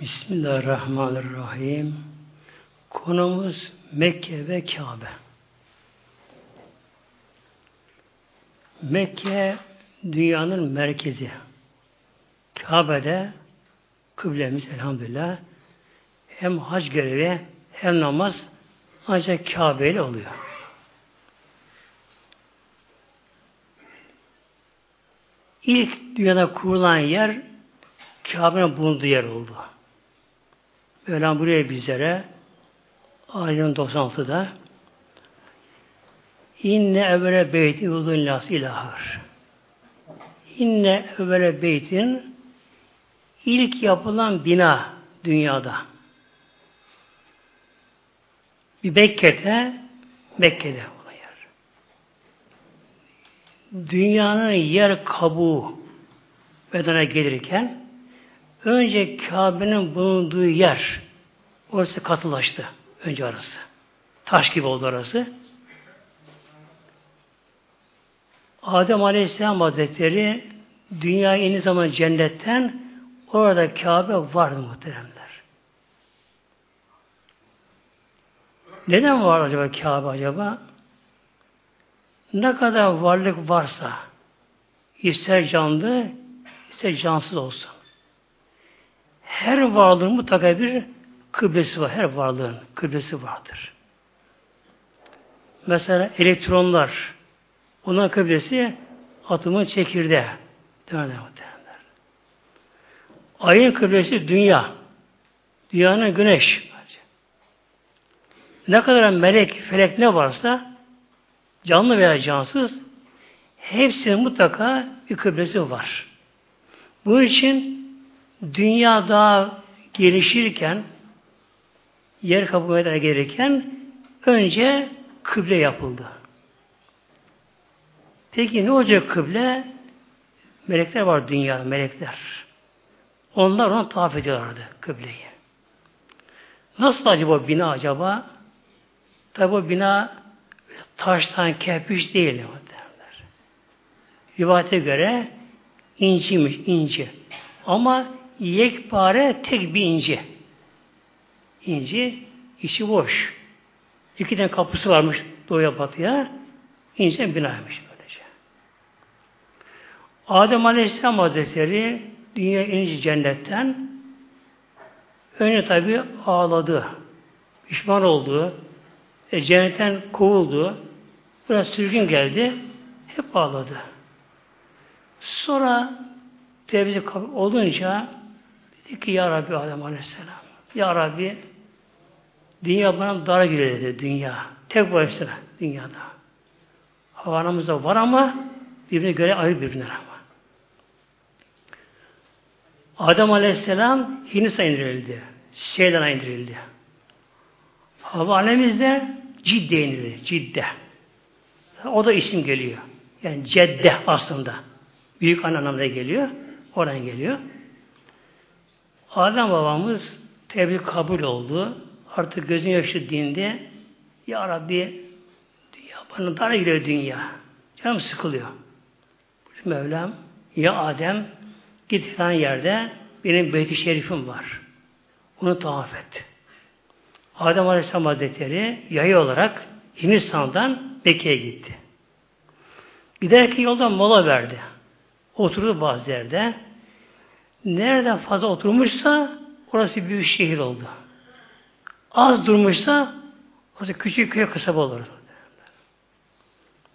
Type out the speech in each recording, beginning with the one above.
Bismillahirrahmanirrahim. Konumuz Mekke ve Kabe. Mekke dünyanın merkezi. Kabe'de kıblemiz elhamdülillah hem hac görevi hem namaz ancak Kabe ile oluyor. İlk dünyada kurulan yer Kabe'nin bulunduğu yer oldu. Mevlam buraya bizlere Ayetin 96'da İnne evvele beyti uzun las ilahır. İnne evvele beytin ilk yapılan bina dünyada. Bir Mekke'de Mekke'de olan. Dünyanın yer kabuğu bedene gelirken önce Kabe'nin bulunduğu yer orası katılaştı. Önce arası. Taş gibi oldu orası. Adem Aleyhisselam Hazretleri dünyaya iniz zaman cennetten orada Kabe vardı muhteremler. Neden var acaba Kabe acaba? Ne kadar varlık varsa ister canlı ister cansız olsun. Her varlığın mutlaka bir kıblesi var. Her varlığın kıblesi vardır. Mesela elektronlar onların kıblesi atomun çekirdeği. Ayın kıblesi dünya. Dünyanın güneş. Ne kadar melek, felek ne varsa canlı veya cansız hepsinin mutlaka bir kıblesi var. Bu için dünya daha gelişirken yer kapımaya gelirken önce kıble yapıldı. Peki ne olacak kıble? Melekler var dünyada, melekler. Onlar ona tavaf ediyorlardı kıbleyi. Nasıl acaba bina acaba? Tabi bu bina taştan, kerpiç değil. Derler. Rivayete göre inciymiş, inci. Ama yekpare tek bir inci inci içi boş. İki tane kapısı varmış doğuya batıya. İnce binaymış böylece. Adem Aleyhisselam Hazretleri dünya inince cennetten önce tabi ağladı. Pişman oldu. E, cennetten kovuldu. Biraz sürgün geldi. Hep ağladı. Sonra tevzi olunca dedi ki Ya Rabbi Adem Aleyhisselam Ya Rabbi Dünya bana dara giriyor dedi dünya. Tek başına dünyada. Havanımızda var ama birbirine göre ayrı birbirine ama. Adem Aleyhisselam Hindistan indirildi. Şeyden indirildi. Hava alemimizde Cidde indirildi. Cidde. O da isim geliyor. Yani Cedde aslında. Büyük anlamda geliyor. Oradan geliyor. Adem babamız tebrik kabul oldu artık gözün yaşı dindi. Ya Rabbi dünya bana dar giriyor dünya. Canım sıkılıyor. Mevlam ya Adem git falan yerde benim beyti şerifim var. Onu tavaf et. Adem Aleyhisselam Hazretleri yayı olarak Hindistan'dan Mekke'ye gitti. Giderken yoldan mola verdi. Oturdu bazı yerde. Nereden fazla oturmuşsa orası büyük şehir oldu az durmuşsa o küçük köy kasaba olur.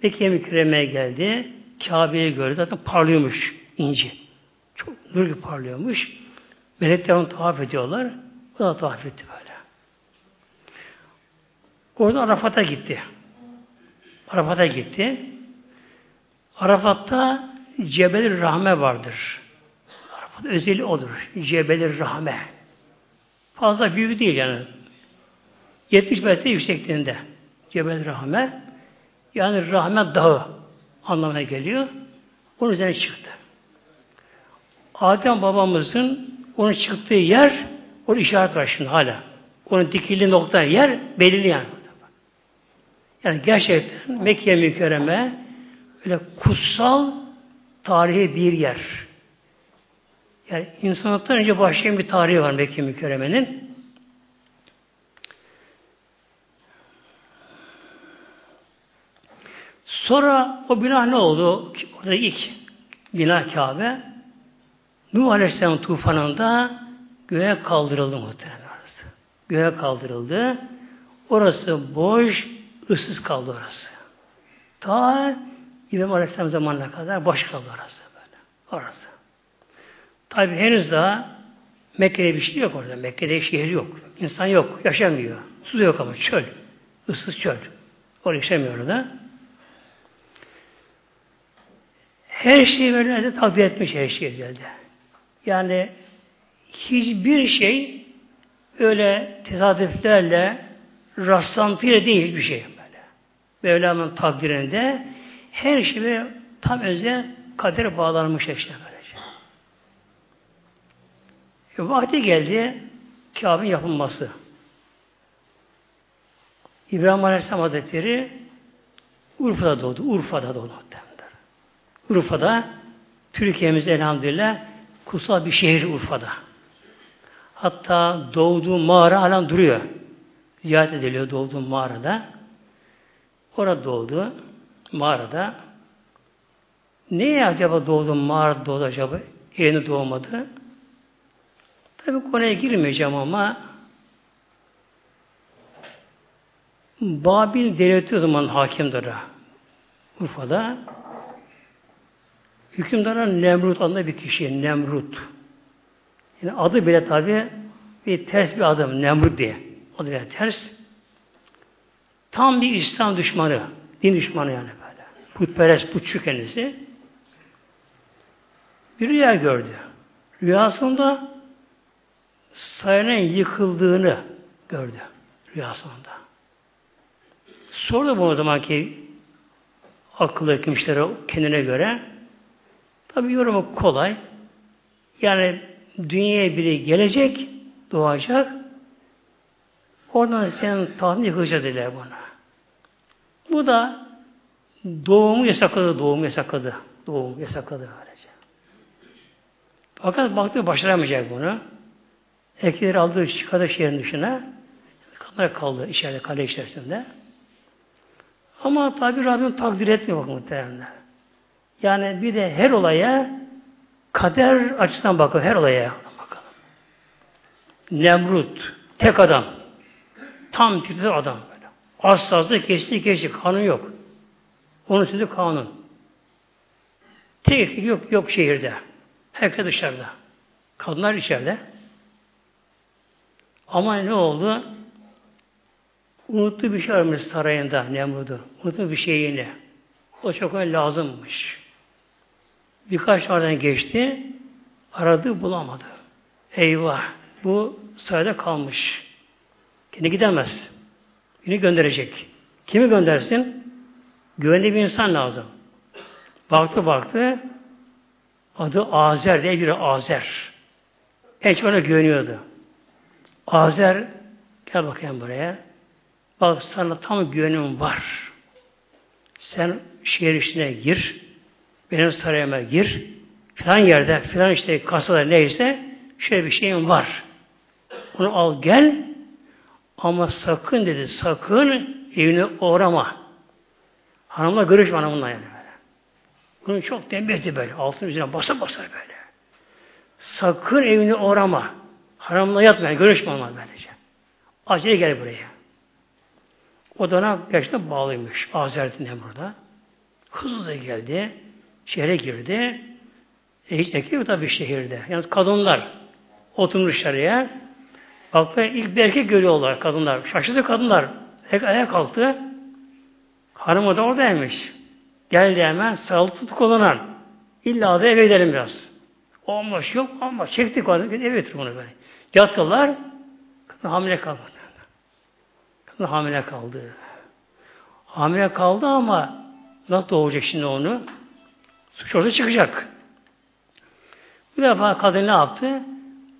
Mekke mükremeye geldi. Kabe'yi gördü. Zaten parlıyormuş inci. Çok nur gibi parlıyormuş. Melekler onu tavaf ediyorlar. O da tavaf etti böyle. Orada Arafat'a gitti. Arafat'a gitti. Arafat'ta Cebel Rahme vardır. Özeli odur. Cebel Rahme. Fazla büyük değil yani. 70 metre yüksekliğinde. Cebel Rahme. Yani Rahmet Dağı anlamına geliyor. Onun üzerine çıktı. Adem babamızın onun çıktığı yer onun işaret var şimdi hala. Onun dikili nokta yer belirli yani. Yani gerçekten Mekke mükerreme öyle kutsal tarihi bir yer. Yani insanlıktan önce başlayan bir tarihi var Mekke mükerremenin. Sonra o bina ne oldu? Orada ilk bina Kabe. Nuh Aleyhisselam tufanında göğe kaldırıldı muhtemelen orası. Göğe kaldırıldı. Orası boş, ıssız kaldı orası. Ta İbrahim Aleyhisselam zamanına kadar boş kaldı orası böyle. Orası. Tabi henüz daha Mekke'de bir şey yok orada. Mekke'de şehir yok. İnsan yok. Yaşamıyor. Su yok ama çöl. Issız çöl. Orada yaşamıyor orada. Her şeyi böyle takdir etmiş her şey geldi. Yani hiçbir şey öyle tesadüflerle rastlantıyla değil hiçbir şey böyle. Mevlam'ın takdirinde her şey tam özel kader bağlanmış işte böylece. E, vakti geldi Kabe'nin yapılması. İbrahim Aleyhisselam Hazretleri Urfa'da doğdu. Urfa'da doğdu. Urfa'da Türkiye'miz elhamdülillah kutsal bir şehir Urfa'da. Hatta doğduğu mağara halen duruyor. Ziyaret ediliyor doğduğu mağarada. Orada doğdu. Mağarada. Neye acaba doğdu mağarada doğdu acaba? Yeni doğmadı. Tabi konuya girmeyeceğim ama Babil devleti o zaman hakimdir Urfa'da. Hükümdara Nemrut adında bir kişi. Nemrut. Yani adı bile tabi bir ters bir adım. Nemrut diye. Adı bile ters. Tam bir İslam düşmanı. Din düşmanı yani böyle. Putperest, putçu kendisi. Bir rüya gördü. Rüyasında sarayının yıkıldığını gördü. Rüyasında. Sordu bu o zamanki akıllı kimselere kendine göre. Tabi yorumu kolay. Yani dünyaya biri gelecek, doğacak. Oradan senin tahtını yıkılacak dediler buna. Bu da doğumu yasakladı, doğumu yasakladı. Doğumu yasakladı böylece. Fakat baktı başaramayacak bunu. Erkekleri aldı çıkardı şehrin dışına. Kadınlar kaldı içeride, kale içerisinde. Ama tabi Rabbim takdir etmiyor bakın muhtemelen. Yani bir de her olaya kader açısından bakın her olaya bakalım. Nemrut, tek adam. Tam titiz adam böyle. Aslasız kesti kesti kanun yok. Onun sözü kanun. Tek yok yok şehirde. Herkes dışarıda. Kadınlar içeride. Ama ne oldu? Unuttu bir şey varmış sarayında Nemrut'u. Unuttu bir şey yine. O çok lazımmış. Birkaç aydan geçti. Aradı bulamadı. Eyvah. Bu sayede kalmış. Kendi gidemez. Yine gönderecek. Kimi göndersin? Güvenli bir insan lazım. Baktı baktı. Adı Azer diye biri Azer. En çok ona güveniyordu. Azer gel bakayım buraya. Bak sana tam güvenim var. Sen şehir içine gir benim sarayıma gir, filan yerde, filan işte kasada neyse şöyle bir şeyim var. Onu al gel ama sakın dedi, sakın evine uğrama. Hanımla görüşme hanımla yani. Bunu çok tembihti böyle. Altın üzerine basa basa böyle. Sakın evine uğrama. Hanımla yatma. Yani, görüşme onunla böylece. Acele gel buraya. O da ona gerçekten bağlıymış. Azer'den burada. Hızlı geldi. Şehre girdi. E hiç erkek yok tabii şehirde. Yani kadınlar oturmuş dışarıya. Bak ilk bir erkek görüyorlar kadınlar. Şaşırdı kadınlar. Erkek ayağa kalktı. Hanımı da oradaymış. Geldi hemen sağlık tutuk olanan. İlla da eve gidelim biraz. Olmuş yok ama çektik onu. Eve götür bunu böyle. Yattılar. Kadın hamile kaldı. Kadın hamile kaldı. Hamile kaldı ama nasıl doğacak şimdi onu? Suç orada çıkacak. Bir defa kadın ne yaptı?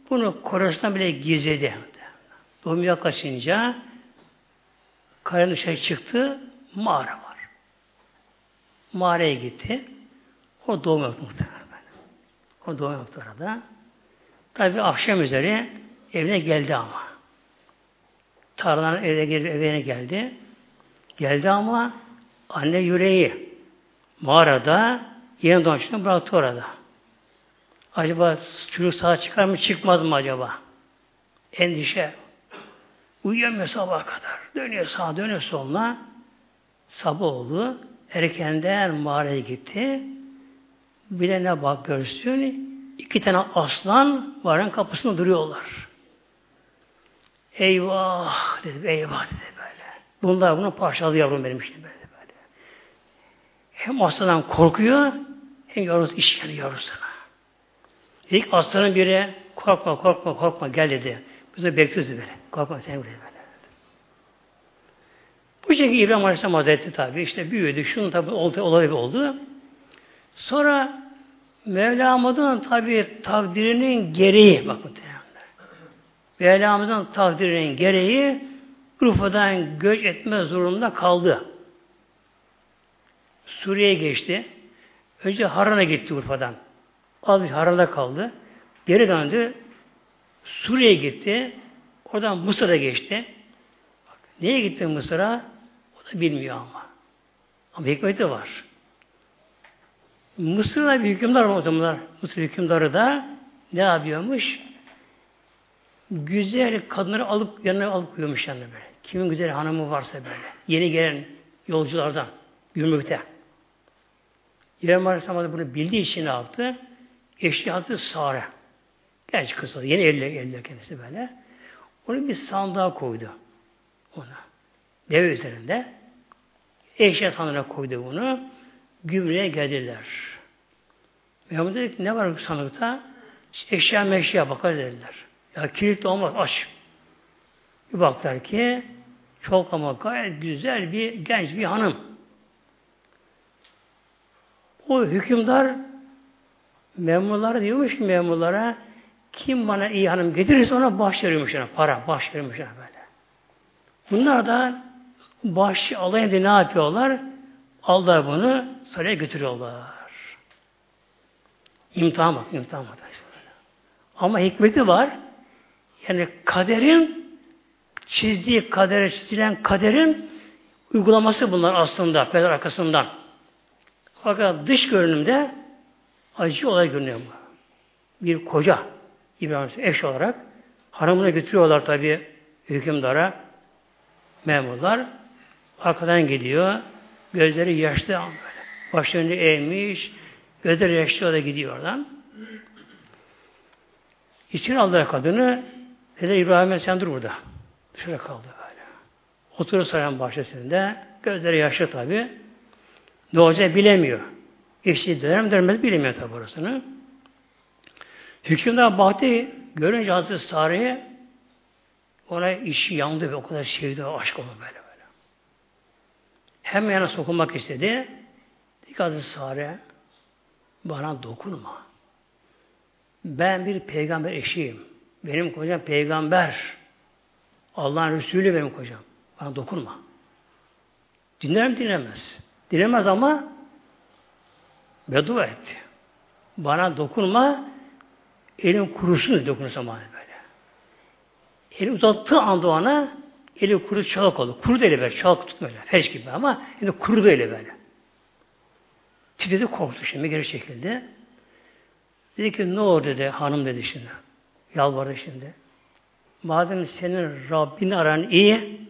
Bunu korasından bile gizledi. Doğum yaklaşınca karın dışarı çıktı, mağara var. Mağaraya gitti. O doğum yaptı muhtemelen. O doğum yaptı orada. Tabi akşam üzeri evine geldi ama. Tarladan eve geldi, evine geldi. Geldi ama anne yüreği mağarada yeni doğan bıraktı orada. Acaba çocuk sağ çıkar mı çıkmaz mı acaba? Endişe. Uyuyamıyor sabah kadar. Dönüyor sağa dönüyor soluna. Sabah oldu. Erkenden mağaraya gitti. Bir de ne bak görsün. İki tane aslan varın kapısında duruyorlar. Eyvah dedi, eyvah dedi böyle. Bunlar bunu parçaladı yavrum benim şimdi böyle böyle. Hem aslandan korkuyor, hem yavrusu işkence yavrusuna. İlk aslanın biri korkma, korkma, korkma gel dedi. Biz de bekliyoruz böyle. Korkma sen buraya böyle. Bu şekilde İbrahim Aleyhisselam Hazretleri tabi işte büyüdü. Şunun tabi oldu, olay oldu. Sonra Mevlamızın tabi takdirinin gereği bakın Mevlamızın takdirinin gereği Urfa'dan göç etme zorunda kaldı. Suriye'ye geçti. Önce Haran'a gitti Urfa'dan. Az bir Haran'da kaldı. Geri döndü. Suriye'ye gitti. Oradan Mısır'a geçti. Bak, neye gitti Mısır'a? O da bilmiyor ama. Ama hikmeti var. Mısır'da bir hükümdar o zamanlar. Mısır hükümdarı da ne yapıyormuş? Güzel kadınları alıp yanına alıp koyuyormuş yanına böyle. Kimin güzel hanımı varsa böyle. Yeni gelen yolculardan. Gümrükte. İbrahim Aleyhisselam bunu bildiği için ne yaptı? Hazreti Sare. Genç kız yeni elle, elle kendisi böyle. Onu bir sandığa koydu. Ona. Deve üzerinde. Eşya sandığına koydu bunu. Gümrüğe geldiler. Mehmet dedi ki ne var sandıkta? Eşya meşya bakar dediler. Ya kilit olmaz aç. Bir baktılar ki çok ama gayet güzel bir genç bir hanım. O hükümdar memurlara diyormuş ki memurlara kim bana iyi hanım getirirse ona baş veriyormuş ona, para baş veriyormuş ona böyle. Bunlar da baş alayım diye ne yapıyorlar? Aldılar bunu saraya götürüyorlar. İmtihan bak, imtihan bak. Ama hikmeti var. Yani kaderin çizdiği kadere çizilen kaderin uygulaması bunlar aslında peder arkasından. Fakat dış görünümde acı olay görünüyor bu. Bir koca İbrahim eş olarak hanımını götürüyorlar tabi hükümdara memurlar. Arkadan gidiyor. Gözleri yaşlı ama böyle. Başlarını eğmiş. Gözleri yaşlı da gidiyor oradan. İçeri aldılar kadını. Dedi İbrahim sen dur burada. Şöyle kaldı böyle. Oturuyor saran bahçesinde. Gözleri yaşlı tabi. Ne olacak bilemiyor. Eşi dönem dönmez bilemiyor tabi orasını. Hükümdar Bahti görünce Hazreti Sare'ye ona işi yandı ve o kadar sevdi, aşk oldu böyle. Hem yana sokulmak istedi. Dedi ki Sare bana dokunma. Ben bir peygamber eşiyim. Benim kocam peygamber. Allah'ın Resulü benim kocam. Bana dokunma. Dinler mi dinlemez. Dinlemez ama beddua etti. Bana dokunma elin kurusun dokunursa bana böyle. Eli uzattığı anda ona eli kuru çalak oldu. Kuru da eli böyle. Çalak tutma öyle. Feş gibi ama eli kuru da eli böyle. Titredi korktu şimdi geri çekildi. Dedi ki ne oldu dedi hanım dedi şimdi. Yalvardı şimdi. Madem senin Rabbin aran iyi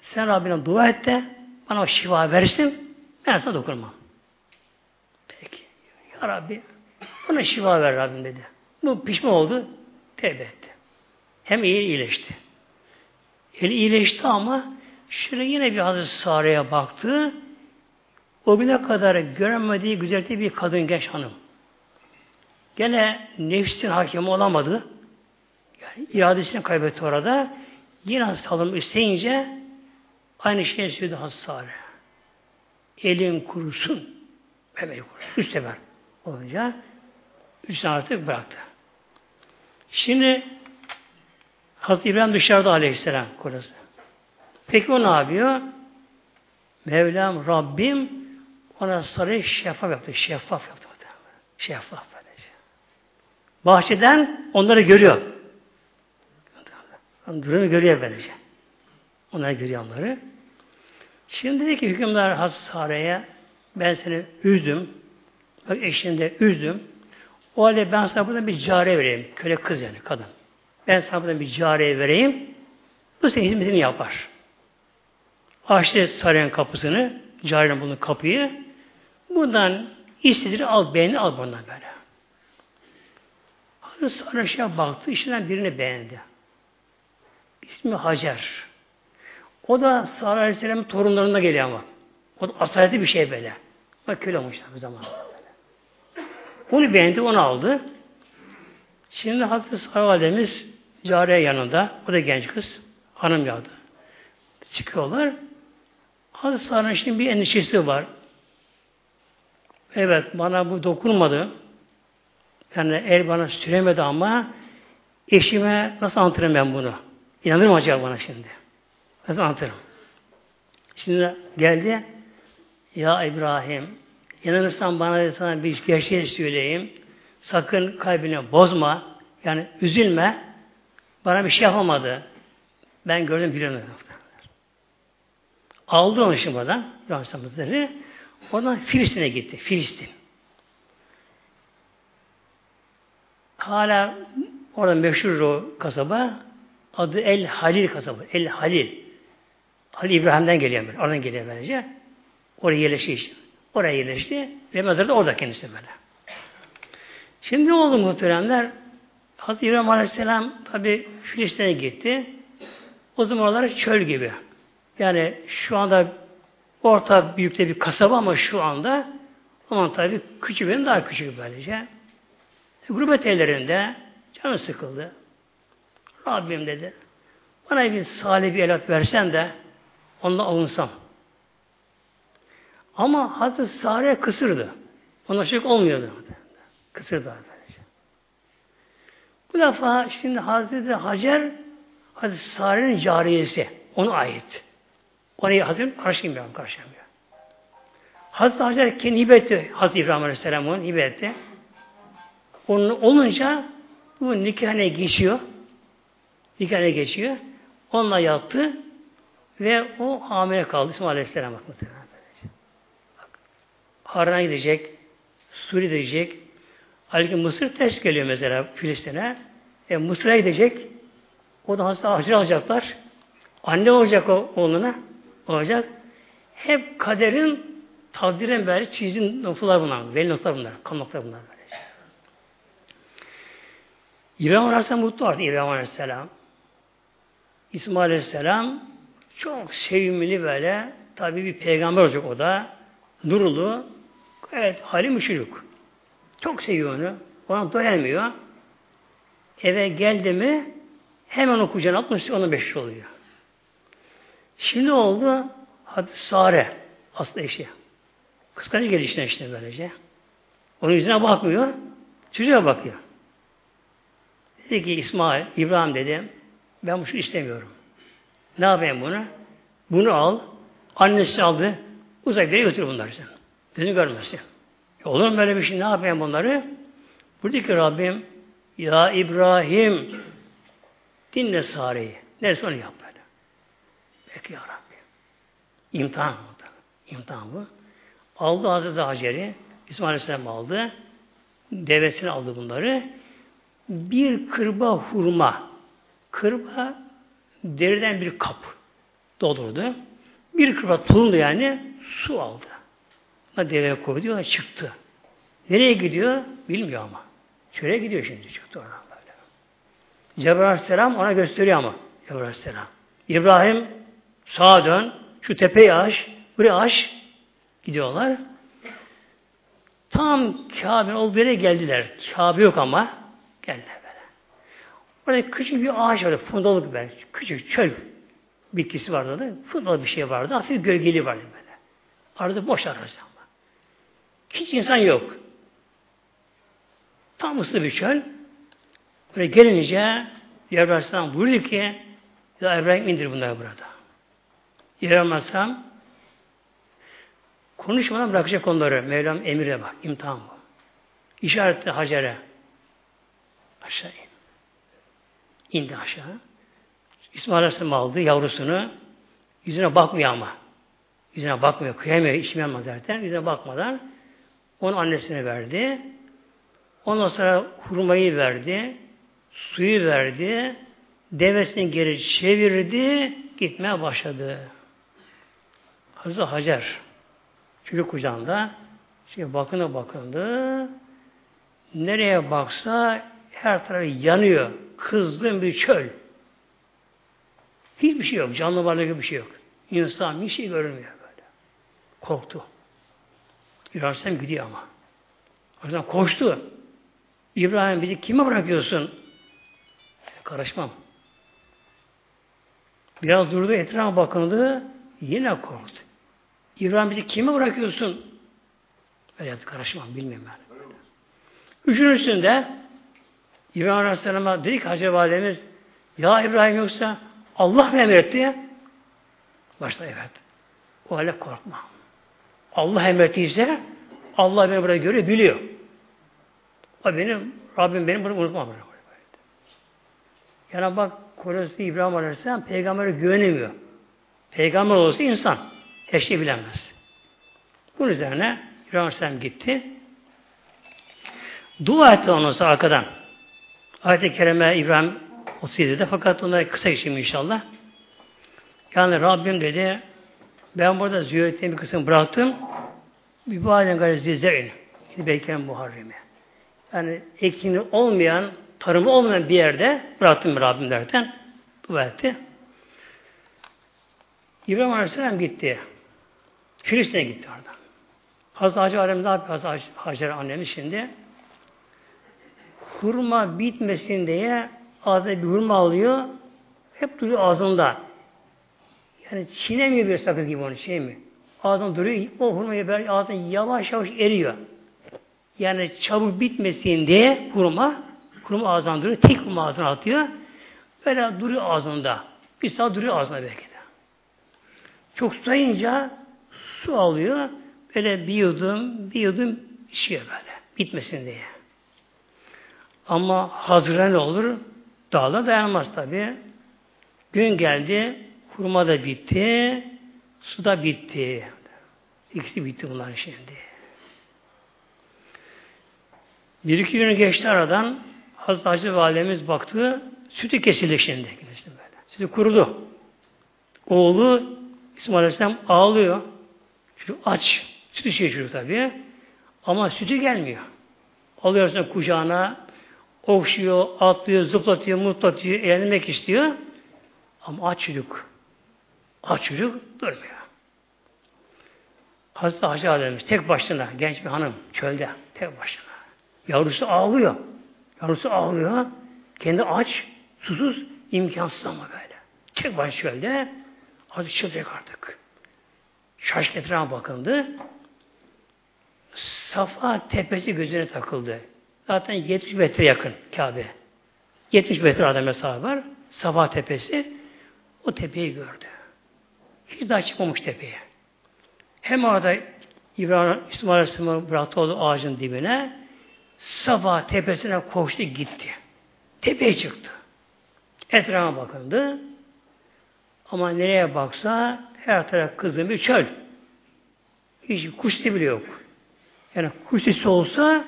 sen Rabbine dua et de bana şifa versin ben sana dokunmam. Peki. Ya Rabbi bana şifa ver Rabbim dedi. Bu pişman oldu. Tevbe etti. Hem iyi iyileşti. Eli iyileşti ama şöyle yine bir Hazreti Sare'ye baktı. O bile kadar göremediği güzelliği bir kadın genç hanım. Gene nefsin hakimi olamadı. Yani iradesini kaybetti orada. Yine salım isteyince aynı şeyi söyledi Hazreti Elin kurusun. Bebeği kurusun. Üç sefer olunca üç artık bıraktı. Şimdi Hazreti İbrahim dışarıda aleyhisselam kocası. Peki o ne yapıyor? Mevlam Rabbim ona sarı şeffaf yaptı. Şeffaf yaptı. Şeffaf. bahçeden onları görüyor. Durumu görüyor böylece. Onlar görüyor onları. Şimdi dedi ki hükümdar Hazreti Sare'ye ben seni üzdüm. Bak eşini de üzdüm. O halde ben sana buradan bir cariye vereyim. Köle kız yani kadın. Ben sana bir cariye vereyim. Bu senin hizmetini yapar. Açtı sarayın kapısını. Cariyenin bunu kapıyı. Bundan istediğini al, beğeni al bundan böyle. Hazreti Sarış'a baktı, işinden birini beğendi. İsmi Hacer. O da Sara Aleyhisselam'ın torunlarına geliyor ama. O da asaletli bir şey böyle. Bak köle olmuş bir zaman. Onu beğendi, onu aldı. Şimdi Hazreti Sara Validemiz cariye yanında, o da genç kız, hanım yağdı. Çıkıyorlar. Hazreti şimdi bir endişesi var. Evet, bana bu dokunmadı. Yani el bana süremedi ama eşime nasıl anlatırım ben bunu? İnanır mı acaba bana şimdi? Nasıl anlatırım? Şimdi geldi. Ya İbrahim, inanırsan bana de sana bir gerçeği söyleyeyim. Sakın kalbini bozma. Yani üzülme. Bana bir şey yapamadı. Ben gördüm birini. Aldı onu şimdi oradan. Rahatsızlıkları. Oradan Filistin'e gitti. Filistin. Hala orada meşhur o kasaba adı El Halil kasabı. El Halil. Halil İbrahim'den geliyor böyle. Oradan geliyor böylece. Oraya yerleşti işte. Oraya yerleşti. Ve mezarda orada kendisi böyle. Şimdi ne oldu muhteremler? Hazreti İbrahim Aleyhisselam tabi Filistin'e gitti. O zamanlar çöl gibi. Yani şu anda orta büyükte bir kasaba ama şu anda ama tabi küçük benim daha küçük böylece. Gurbet ellerinde canı sıkıldı. Rabbim dedi. Bana bir salih bir evlat versen de onunla avunsam. Ama Hazreti Sare kısırdı. Ona çocuk olmuyordu. Kısırdı böylece. Bu defa şimdi Hazreti Hacer Hazreti Sare'nin cariyesi. Ona ait. Ona Hazreti karşılamıyor. Karşılamıyor. Hazreti Hacer kendi hibe etti. Hazreti İbrahim Aleyhisselam onu. Onun olunca bu nikahına geçiyor. Nikahına geçiyor. Onunla yattı ve o hamile kaldı. İsmail Aleyhisselam bak Harran'a gidecek, Suriye gidecek. Halbuki Mısır ters geliyor mesela Filistin'e. E, Mısır'a gidecek. O da hasta ahir alacaklar. Anne olacak o oğluna. Olacak. Hep kaderin takdiren beri çizdiğin noktalar bunlar. Belli noktalar bunlar. Kan noktalar bunlar. İbrahim Aleyhisselam mutlu artık İbrahim Aleyhisselam. İsmail Aleyhisselam çok sevimli böyle tabi bir peygamber olacak o da. Nurulu. Evet hali müşrik. Çok seviyor onu. Ona doyamıyor. Eve geldi mi hemen o kucağına onun beş oluyor. Şimdi oldu hadi Sare aslında eşi. Kıskanç gelişine işte böylece. Onun yüzüne bakmıyor. Çocuğa bakıyor. Dedi ki İsmail, İbrahim dedi, ben bu şu istemiyorum. Ne yapayım bunu? Bunu al. Annesi aldı. Uzak bir götür bunları sen. Gözünü görmesin. Olur mu böyle bir şey? Ne yapayım bunları? Buradaki Rabbim Ya İbrahim dinle Sare'yi. Neresi onu yap böyle. Peki ya Rabbi. İmtihan bu. İmtihan bu. Aldı Hazreti Hacer'i. İsmail Aleyhisselam aldı. Devesini aldı bunları bir kırba hurma, kırba deriden bir kap doldurdu. Bir kırba tulumdu yani su aldı. Deveye koydu, yola çıktı. Nereye gidiyor? Bilmiyor ama. Çöre gidiyor şimdi çıktı oradan böyle. Cebrail Aleyhisselam ona gösteriyor ama. Cebrail Aleyhisselam. İbrahim sağa dön, şu tepeyi aş, buraya aş. Gidiyorlar. Tam Kabe'nin olduğu yere geldiler. Kabe yok ama. Geldiler böyle. Orada küçük bir ağaç vardı. Fundalık böyle. Küçük çöl bitkisi vardı da. Fundalı bir şey vardı. Hafif gölgeli vardı böyle. Arada boş arazi. Hiç insan yok. Tam ıslı bir çöl. Buraya gelince Cebrail Aleyhisselam buyurdu ki ya İbrahim indir bunları burada. Aleyhisselam konuşmadan bırakacak onları. Mevlam emire bak. imtihan bu. İşaretli Hacer'e. Aşağı in. İndi aşağı. İsmail Aleyhisselam aldı yavrusunu. Yüzüne bakmıyor ama. Yüzüne bakmıyor. Kıyamıyor. İçmeyemez zaten. Yüzüne bakmadan onu annesine verdi. Ondan sonra hurmayı verdi. Suyu verdi. Devesini geri çevirdi. Gitmeye başladı. Hazreti Hacer çocuk kucağında şimdi bakına bakındı. Nereye baksa her tarafı yanıyor. Kızgın bir çöl. Hiçbir şey yok. Canlı gibi bir şey yok. İnsan bir şey görünmüyor böyle. Korktu. İbrahim gidiyor ama. Yüzden koştu. İbrahim bizi kime bırakıyorsun? Karışmam. Biraz durdu etrafa bakındı. Yine korktu. İbrahim bizi kime bırakıyorsun? Öyle yaptı, karışmam, bilmiyorum ben. Üçüncüsünde İbrahim Aleyhisselam'a dedi ki Hacı Validemiz ya İbrahim yoksa Allah mı emretti? Başta evet. O halde korkma. Allah emrettiyse Allah beni burada görüyor, biliyor. O benim, Rabbim benim bunu unutmam. Yani bak Koresi İbrahim Aleyhisselam peygambere güvenemiyor. Peygamber olsa insan. Her şeyi bilemez. Bunun üzerine İbrahim Aleyhisselam gitti. Dua etti sonra arkadan. Ayet-i Kerime İbrahim 37'de fakat onları kısa geçeyim inşallah. Yani Rabbim dedi ben burada ziyaretin bir kısmını bıraktım. Bir baden gayri zizzerin. Belki Muharrem'i. Yani ekini olmayan, tarımı olmayan bir yerde bıraktım Rabbim derken dua etti. İbrahim Aleyhisselam gitti. Filistin'e gitti orada. Hazreti Hacı Alem ne yapıyor Hacer annemiz şimdi? Hurma bitmesin diye ağzına bir hurma alıyor. Hep duruyor ağzında. Yani çiğnemiyor bir sakız gibi onu şey mi? Ağzında duruyor. O hurmayı böyle ağzına yavaş yavaş eriyor. Yani çabuk bitmesin diye hurma hurma ağzından duruyor. Tek hurma ağzına atıyor. Böyle duruyor ağzında. Bir saat duruyor ağzına belki de. Çok sayınca su alıyor. Böyle bir yudum, bir yudum içiyor böyle. Bitmesin diye. Ama hazıra olur? Dağla dayanmaz tabi. Gün geldi, hurma da bitti, su da bitti. İkisi bitti bunlar şimdi. Bir iki gün geçti aradan Hazreti Hacı Validemiz baktı, sütü kesildi şimdi. Böyle. Sütü kurudu. Oğlu İsmail Aleyhisselam ağlıyor. Çocuk aç. Süt içiyor çocuk tabii. Ama sütü gelmiyor. Alıyorsun kucağına, okşuyor, atlıyor, zıplatıyor, mutlatıyor, eğlenmek istiyor. Ama aç çocuk. Aç çocuk durmuyor. Hazreti Hacı Ademimiz tek başına, genç bir hanım, çölde, tek başına. Yavrusu ağlıyor. Yavrusu ağlıyor. Kendi aç, susuz, imkansız ama böyle. Tek başına çölde, Hazreti çıldıracak artık. Şaşkın etrafa bakıldı. Safa tepesi gözüne takıldı. Zaten 70 metre yakın Kabe. 70 metre adam mesafe var. Safa tepesi. O tepeyi gördü. Hiç daha çıkmamış tepeye. Hem orada İbrahim İsmail Aleyhisselam'ı bıraktı o ağacın dibine. Safa tepesine koştu gitti. Tepeye çıktı. Etrafa bakıldı. Ama nereye baksa her taraf kızın bir çöl. Hiç kuş bile yok. Yani kuş sesi olsa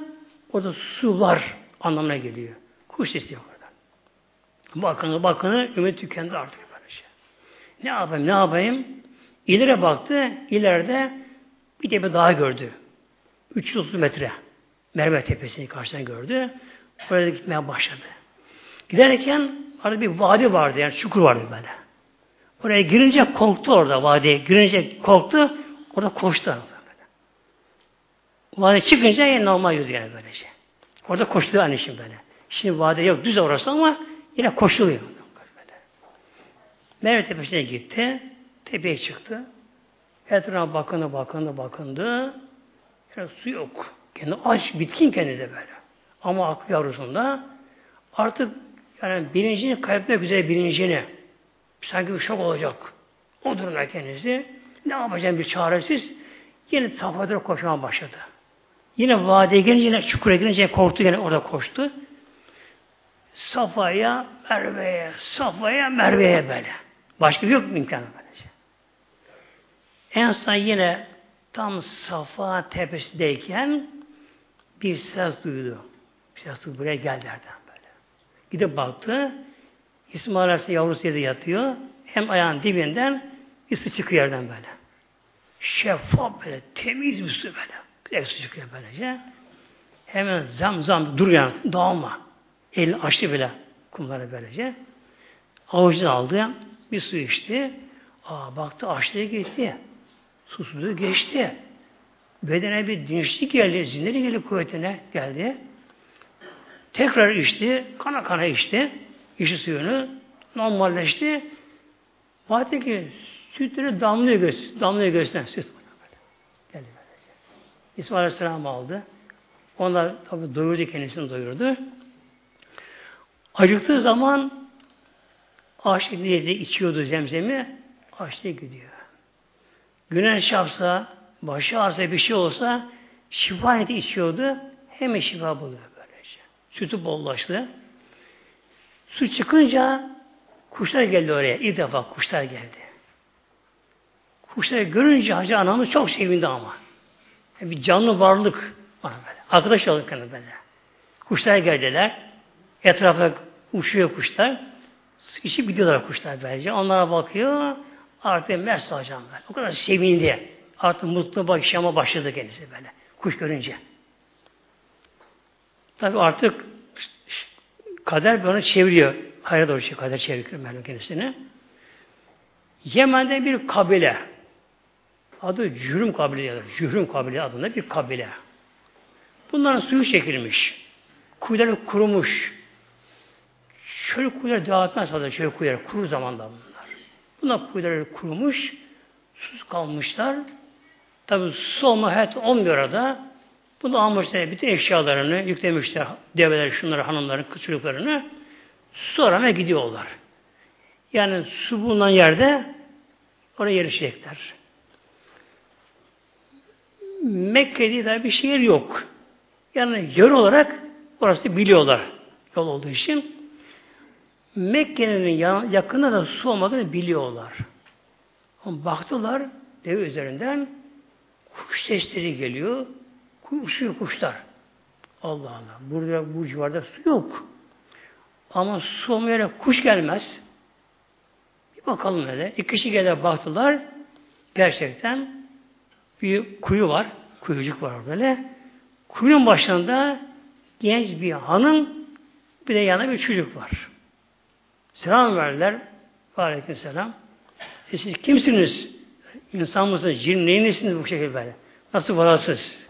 orada su var anlamına geliyor. Kuş sesi yok orada. Bakını bakını ümit tükendi artık. Ne yapayım ne yapayım? İleri baktı. ileride bir tepe daha gördü. 330 metre. Merve tepesini karşıdan gördü. Oraya gitmeye başladı. Giderken orada bir vadi vardı yani çukur vardı böyle. Oraya girince korktu orada vadiye. Girince korktu. Orada koştu. Vadi çıkınca yine normal yüzü yani böylece. Orada koştu aynı şimdi böyle. Şimdi vadi yok düz orası ama yine koşuluyor. Merve tepesine gitti. Tepeye çıktı. Etrafa bakındı, bakındı, bakındı. Yani su yok. Kendi aç, bitkin kendi de böyle. Ama aklı yavrusunda artık yani bilincini kaybetmek üzere bilincini Sanki bir şok olacak. O durumda kendisi. Ne yapacağım bir çaresiz. Yine safhadır koşmaya başladı. Yine vadiye gelince, yine çukura girince korktu yine orada koştu. Safa'ya, Merve'ye, Safa'ya, Merve'ye böyle. Başka yok imkanı böylece. En son yine tam Safa tepesindeyken bir ses duydu. Bir ses duydu. Buraya gel derden böyle. Gidip baktı. İsmail Aleyhisselam yavrusu yerde yatıyor. Hem ayağın dibinden bir çıkıyor yerden böyle. Şeffaf böyle, temiz bir su böyle. Güzel su çıkıyor böylece. Hemen zam zam dur yani, dağılma. Elini açtı bile kumları böylece. Avucunu aldı, bir su içti. Aa, baktı açlığı gitti. Susuzluğu geçti. Bedene bir dinçlik geldi, zinleri geldi kuvvetine geldi. Tekrar içti, kana kana içti. İçi suyunu normalleşti. Baktı ki sütleri damlıyor göz, damlıyor gözden süt. Geldi böylece. İsmail Aleyhisselam aldı. Onlar tabi doyurdu kendisini doyurdu. Acıktığı zaman aşık neydi içiyordu zemzemi açlığı gidiyor. Güneş çarpsa, başı ağrısa bir şey olsa şifa niyeti içiyordu. Hemen şifa buluyor böylece. Sütü bollaştı. Su çıkınca kuşlar geldi oraya. İlk defa kuşlar geldi. Kuşları görünce Hacı anamız çok sevindi ama. Bir canlı varlık var böyle. Arkadaş olduk yani böyle. Kuşlar geldiler. Etrafa uçuyor kuşlar. İçi gidiyorlar kuşlar böylece. Onlara bakıyor. Artık mest hocam böyle. O kadar sevindi. Artık mutlu bak yaşama başladı kendisi böyle. Kuş görünce. Tabi artık kader onu çeviriyor. Hayra doğru şey kader çeviriyor Mevlam kendisini. Yemen'de bir kabile. Adı Cürüm kabile Cürüm kabile adında bir kabile. Bunların suyu çekilmiş. Kuyuları kurumuş. Şöyle kuyuları dağıtmaz fazla şöyle kuyuları kuru zamanda bunlar. Bunlar kuyuları kurumuş. Sus kalmışlar. Tabi su olma hayat olmuyor orada. Bunu almışlar, bütün eşyalarını yüklemişler, develer, şunları, hanımların, çocuklarını. Su aramaya gidiyorlar. Yani su bulunan yerde oraya yerleşecekler. Mekke'de daha bir şehir yok. Yani yer olarak orası biliyorlar yol olduğu için. Mekke'nin yakında da su olmadığını biliyorlar. Ama baktılar deve üzerinden kuş sesleri geliyor. Uçuyor kuşlar. Allah Allah. Burada bu civarda su yok. Ama su olmayarak kuş gelmez. Bir bakalım öyle. İki kişi gelir baktılar. Gerçekten bir kuyu var. Kuyucuk var böyle. Kuyunun başında genç bir hanım bir de yanında bir çocuk var. Selam verdiler. Aleyküm selam. E siz kimsiniz? İnsan mısınız? Cin neyinizsiniz bu şekilde böyle? Nasıl varasız?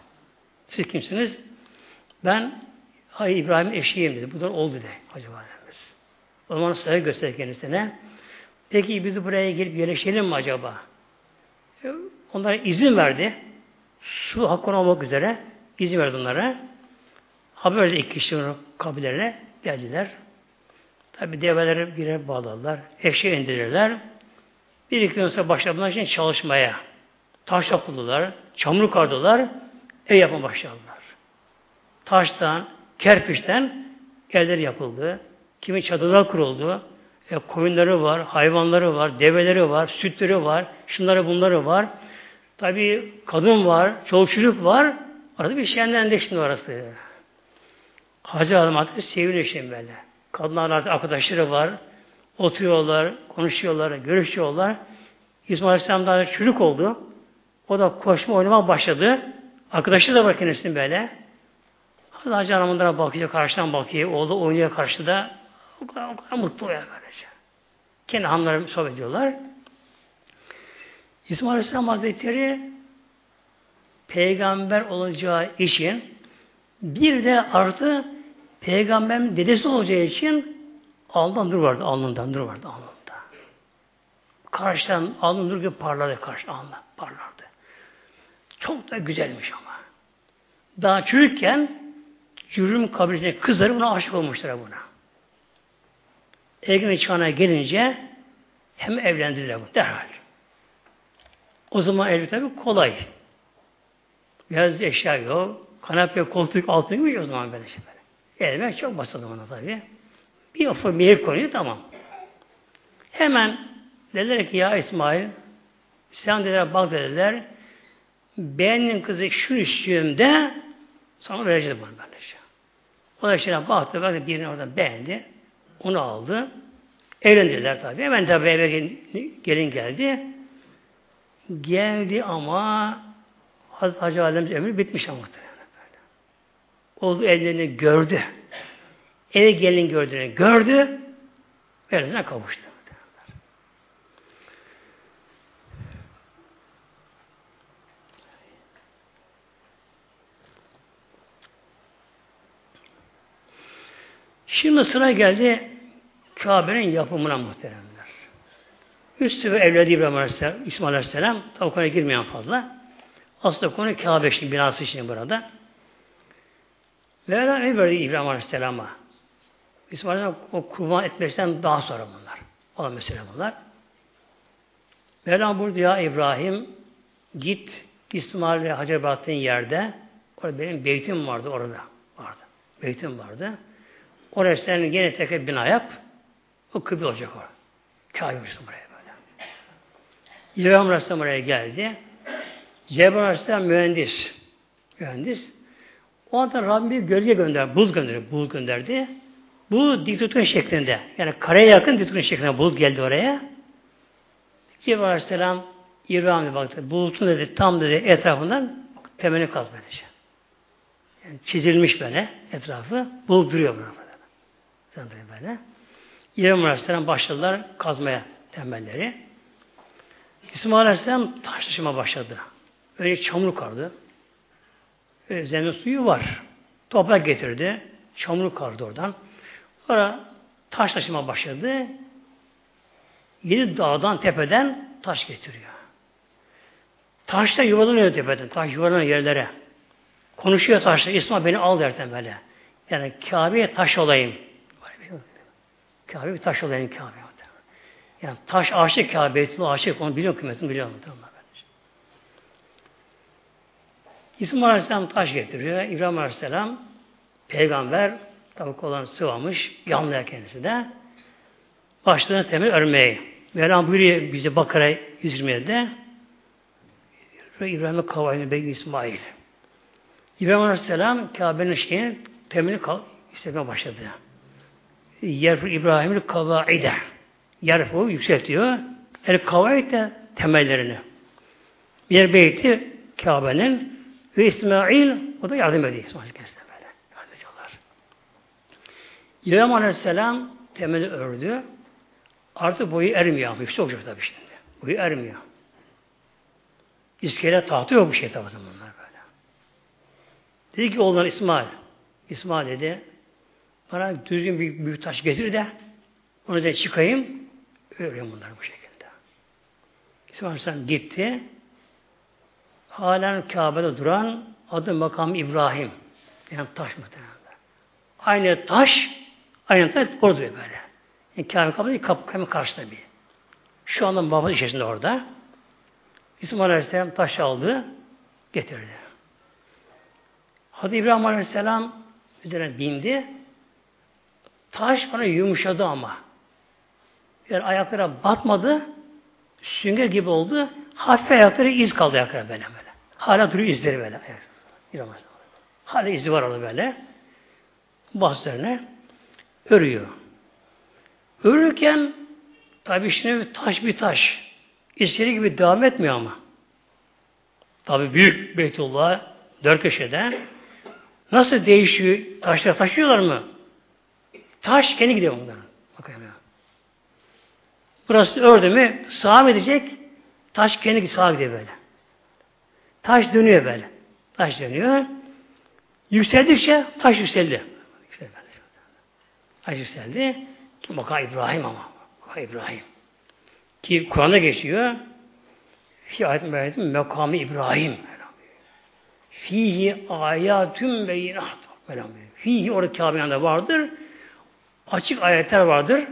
Siz kimsiniz? Ben Hay İbrahim eşiyim dedi. Bu da oldu dedi. Acaba Efendimiz. O zaman saygı göster kendisine. Peki biz buraya gelip yerleşelim mi acaba? E, onlara izin verdi. Su hakkı olmak üzere izin verdi onlara. Haber verdi iki kişi kabilerine geldiler. Tabi develeri birer bağladılar. Eşeğe indirirler. Bir iki gün sonra başladılar için çalışmaya. Taş yapıldılar. Çamur kardılar. Ev yapma başladılar. Taştan, kerpiçten evler yapıldı. Kimi çadırlar kuruldu. E, koyunları var, hayvanları var, develeri var, sütleri var, şunları bunları var. Tabi kadın var, çoluk var. Arada bir şeyden de şimdi orası. Hacı Hanım artık şimdi böyle. Kadınlar artık arkadaşları var. Oturuyorlar, konuşuyorlar, görüşüyorlar. İsmail Aleyhisselam daha çocuk oldu. O da koşma oynamaya başladı. Arkadaşları da var kendisinin böyle. Hacı Hanım onlara bakıyor, karşıdan bakıyor. Oğlu oynuyor karşıda. O kadar, o kadar mutlu oluyor böylece. Kendi hanımları sohbet ediyorlar. İsmail Aleyhisselam Hazretleri peygamber olacağı için bir de artı peygamberin dedesi olacağı için alnından nur vardı, alnından nur vardı, alnında. Karşıdan alnın nur gibi parlardı karşı alnında, parlardı. Çok da güzelmiş ama. Daha çocukken Cürüm kabilesindeki kızları buna aşık olmuşlar buna. Ergenlik çağına gelince hem evlendiler bu derhal. O zaman evlilik tabi kolay. Biraz eşya yok. Kanepe, koltuk, altın yok o zaman böyle şey böyle. Evlenmek çok basit o zaman tabi. Bir ufak meyil konuyor tamam. Hemen dediler ki ya İsmail sen dediler bak dediler beğendin kızı şu istiyorum de sana vereceğiz bunu böylece. O da işte baktı, baktı birini oradan beğendi. Onu aldı. Evlendiler tabii. Hemen tabii eve gelin geldi. Geldi ama Hazreti Hacı Validemiz ömrü bitmiş ama. Oldu ellerini gördü. Eve gelin gördüğünü gördü. Böylece kavuştu. Şimdi sıra geldi Kabe'nin yapımına muhteremler. Üstü ve evladı İbrahim Aleyhisselam, İsmail Aleyhisselam, tabi konuya girmeyen fazla. Aslında konu Kabe şimdi, binası için burada. Mevla ne verdi İbrahim Aleyhisselam'a? İsmail Aleyhisselam o kurban etmekten daha sonra bunlar. Olan mesele bunlar. Mevlam burada ya İbrahim git İsmail ve Hacer battığın yerde orada benim beytim vardı orada. Vardı. Beytim vardı. Oraya sen gene tekrar bina yap. O kıble olacak orada. Kabe buraya böyle. İbrahim Aleyhisselam oraya geldi. Cebrail Aleyhisselam mühendis. Mühendis. O anda Rabbim bir gölge gönderdi. Buz gönderdi. Buz gönderdi. Bu dikdörtgen şeklinde. Yani kareye yakın dikdörtgen şeklinde buz geldi oraya. Cebrail Aleyhisselam İbrahim'e baktı. Bulutun dedi tam dedi etrafından temeli kaz böylece. Yani çizilmiş böyle etrafı. Bulut duruyor burada. Böyle. İbrahim Aleyhisselam başladılar kazmaya temelleri. İsmail Aleyhisselam taş taşıma başladı. Önce çamur kardı. Üzerine suyu var. Toprak getirdi. Çamur kardı oradan. Sonra taş taşıma başladı. Yedi dağdan, tepeden taş getiriyor. Taşlar yuvalanıyor tepeden. Taş yuvalanıyor yerlere. Konuşuyor taşla. İsmail beni al derken böyle. Yani Kabe'ye taş olayım. Kabe bir taş olayım Kabe. Yani taş aşık Kabe, Beytullah aşık. Onu biliyor kıymetini biliyor mu? İsmail Aleyhisselam taş getiriyor. İbrahim Aleyhisselam peygamber tabi olan sıvamış. Yanlıyor kendisi de. Başlarına temel örmeyi. Mevlam buyuruyor bize Bakara 127'de İbrahim'e kavayını Bey İsmail. İbrahim Aleyhisselam Kabe'nin şeyini temelini istemeye başladı. Yerfu İbrahim'in kavaide. Yerfu yükseltiyor. El kavaid de temellerini. Yer beyti Kabe'nin ve İsmail o da yardım ediyor İsmail kendisine böyle. Yardım ediyorlar. İbrahim Aleyhisselam temeli ördü. Artık boyu ermiyor ama yüksek olacak tabii şimdi. Boyu ermiyor. İskele tahtı yok bu şey tabi bunlar böyle. Dedi ki oğlan İsmail. İsmail dedi bana düzgün bir büyük taş getir de onu da çıkayım. Örüyorum bunları bu şekilde. İsmail Aleyhisselam gitti. Halen Kabe'de duran adı makam İbrahim. Yani taş muhtemelen. Aynı taş, aynı taş orada böyle. Yani Kabe kapıda kapı karşıda bir. Şu anda babası içerisinde orada. İsmail Aleyhisselam taş aldı, getirdi. Hadi İbrahim Aleyhisselam üzerine bindi. Taş bana yumuşadı ama. Yani ayaklara batmadı. Sünger gibi oldu. Hafif ayakları iz kaldı ayaklara böyle böyle. Hala duruyor izleri böyle. Hala izi var orada böyle. Bastırını örüyor. Örürken tabi şimdi taş bir taş. İstediği gibi devam etmiyor ama. Tabi büyük Beytullah dört köşede nasıl değişiyor? Taşlar taşıyorlar mı? Taş kendi gidiyor bundan. Burası ördü mü sağa mı edecek? Taş kendi sağa gidiyor böyle. Taş dönüyor böyle. Taş dönüyor. Yükseldikçe taş yükseldi. Taş yükseldi. Ki Maka İbrahim ama. Maka İbrahim. Ki Kur'an'da geçiyor. Fi ayet mekamı İbrahim. Fihi ayatüm beyinat. Fihi orada Kabe'nin vardır. Açık ayetler vardır.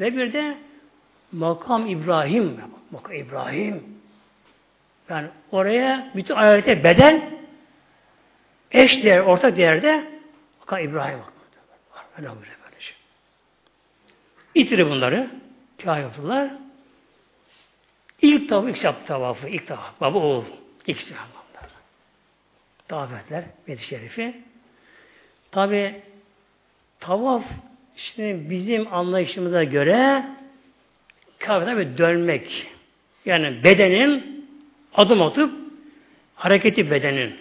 Ve bir de makam İbrahim. Makam İbrahim. Yani oraya bütün ayete bedel eş değer, ortak değerde makam İbrahim. Öyle böyle şey. İtiri bunları. Kâh yaptılar. İlk tavafı, ilk yaptı tavafı. ilk tavaf. Baba oğul. İkisi bunlar. Tavaf ettiler. Beyt-i Şerif'i. Tabi tavaf işte bizim anlayışımıza göre Kabe'de bir dönmek. Yani bedenin adım atıp hareketi bedenin.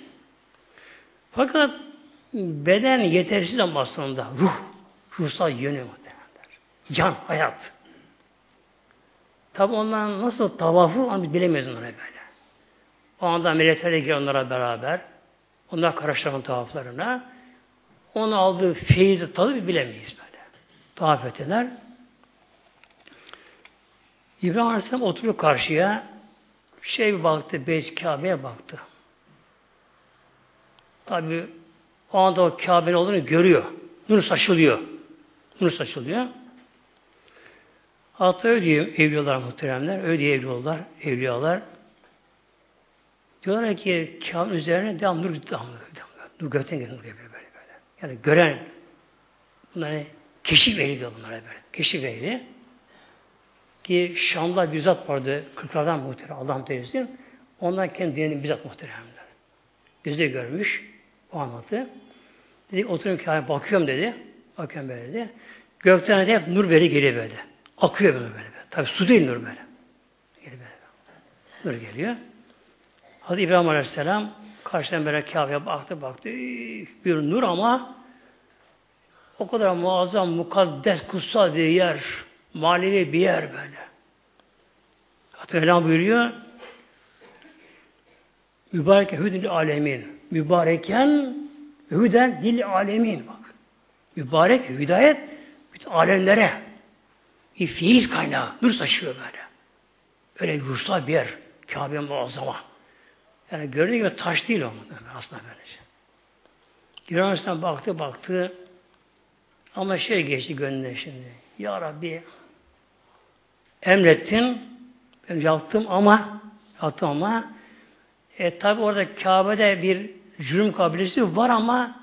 Fakat beden yetersiz ama aslında ruh, ruhsal yönü muhtemelenler. Can, hayat. Tabi onların nasıl tavafı onu biz bilemeyiz onlara böyle. O anda meleklerle giriyor onlara beraber. Onlar karıştıran tavaflarına. Onu aldığı feyizi tadı bilemeyiz böyle. Tavaf ettiler. İbrahim Aleyhisselam oturuyor karşıya. Şey bir baktı, Beyt Kabe'ye baktı. Tabi o anda o Kabe'nin olduğunu görüyor. Nur saçılıyor. Nur saçılıyor. Hatta öyle diyor evliyalar muhteremler. Öyle diyor evliyalar, evliyalar. Diyorlar ki Kabe'nin üzerine devam nur devam Nur gökten geliyor böyle böyle böyle. Yani gören bunlar keşif ehli diyor bunlara böyle. Keşif ehli. Ki Şam'da bir zat vardı. Kırklardan muhterem. Allah'ım teyzesin. Ondan kendi dininin bizzat muhteremler. Gözde görmüş. O anlattı. Dedi oturuyorum ki bakıyorum dedi. Bakıyorum böyle dedi. Gökten de hep nur böyle geliyor böyle. Akıyor böyle böyle. Tabi su değil nur böyle. Geliyor böyle. Nur geliyor. Hadi İbrahim Aleyhisselam karşıdan böyle Kabe'ye baktı baktı. Bir nur ama o kadar muazzam, mukaddes, kutsal bir yer. Manevi bir yer böyle. Hatta buyuruyor Mübarek hüdül alemin. Mübareken hüden dil alemin. Bak. Mübarek hidayet bütün alemlere bir fiiz kaynağı. Nur saçıyor böyle. Öyle ruhsal bir yer. Kabe muazzama. Yani gördüğü gibi taş değil o aslında böylece. İran Aleyhisselam baktı baktı ama şey geçti gönlüne şimdi. Ya Rabbi emrettin ben yaptım ama yaptım ama e, tabi orada Kabe'de bir cürüm kabilesi var ama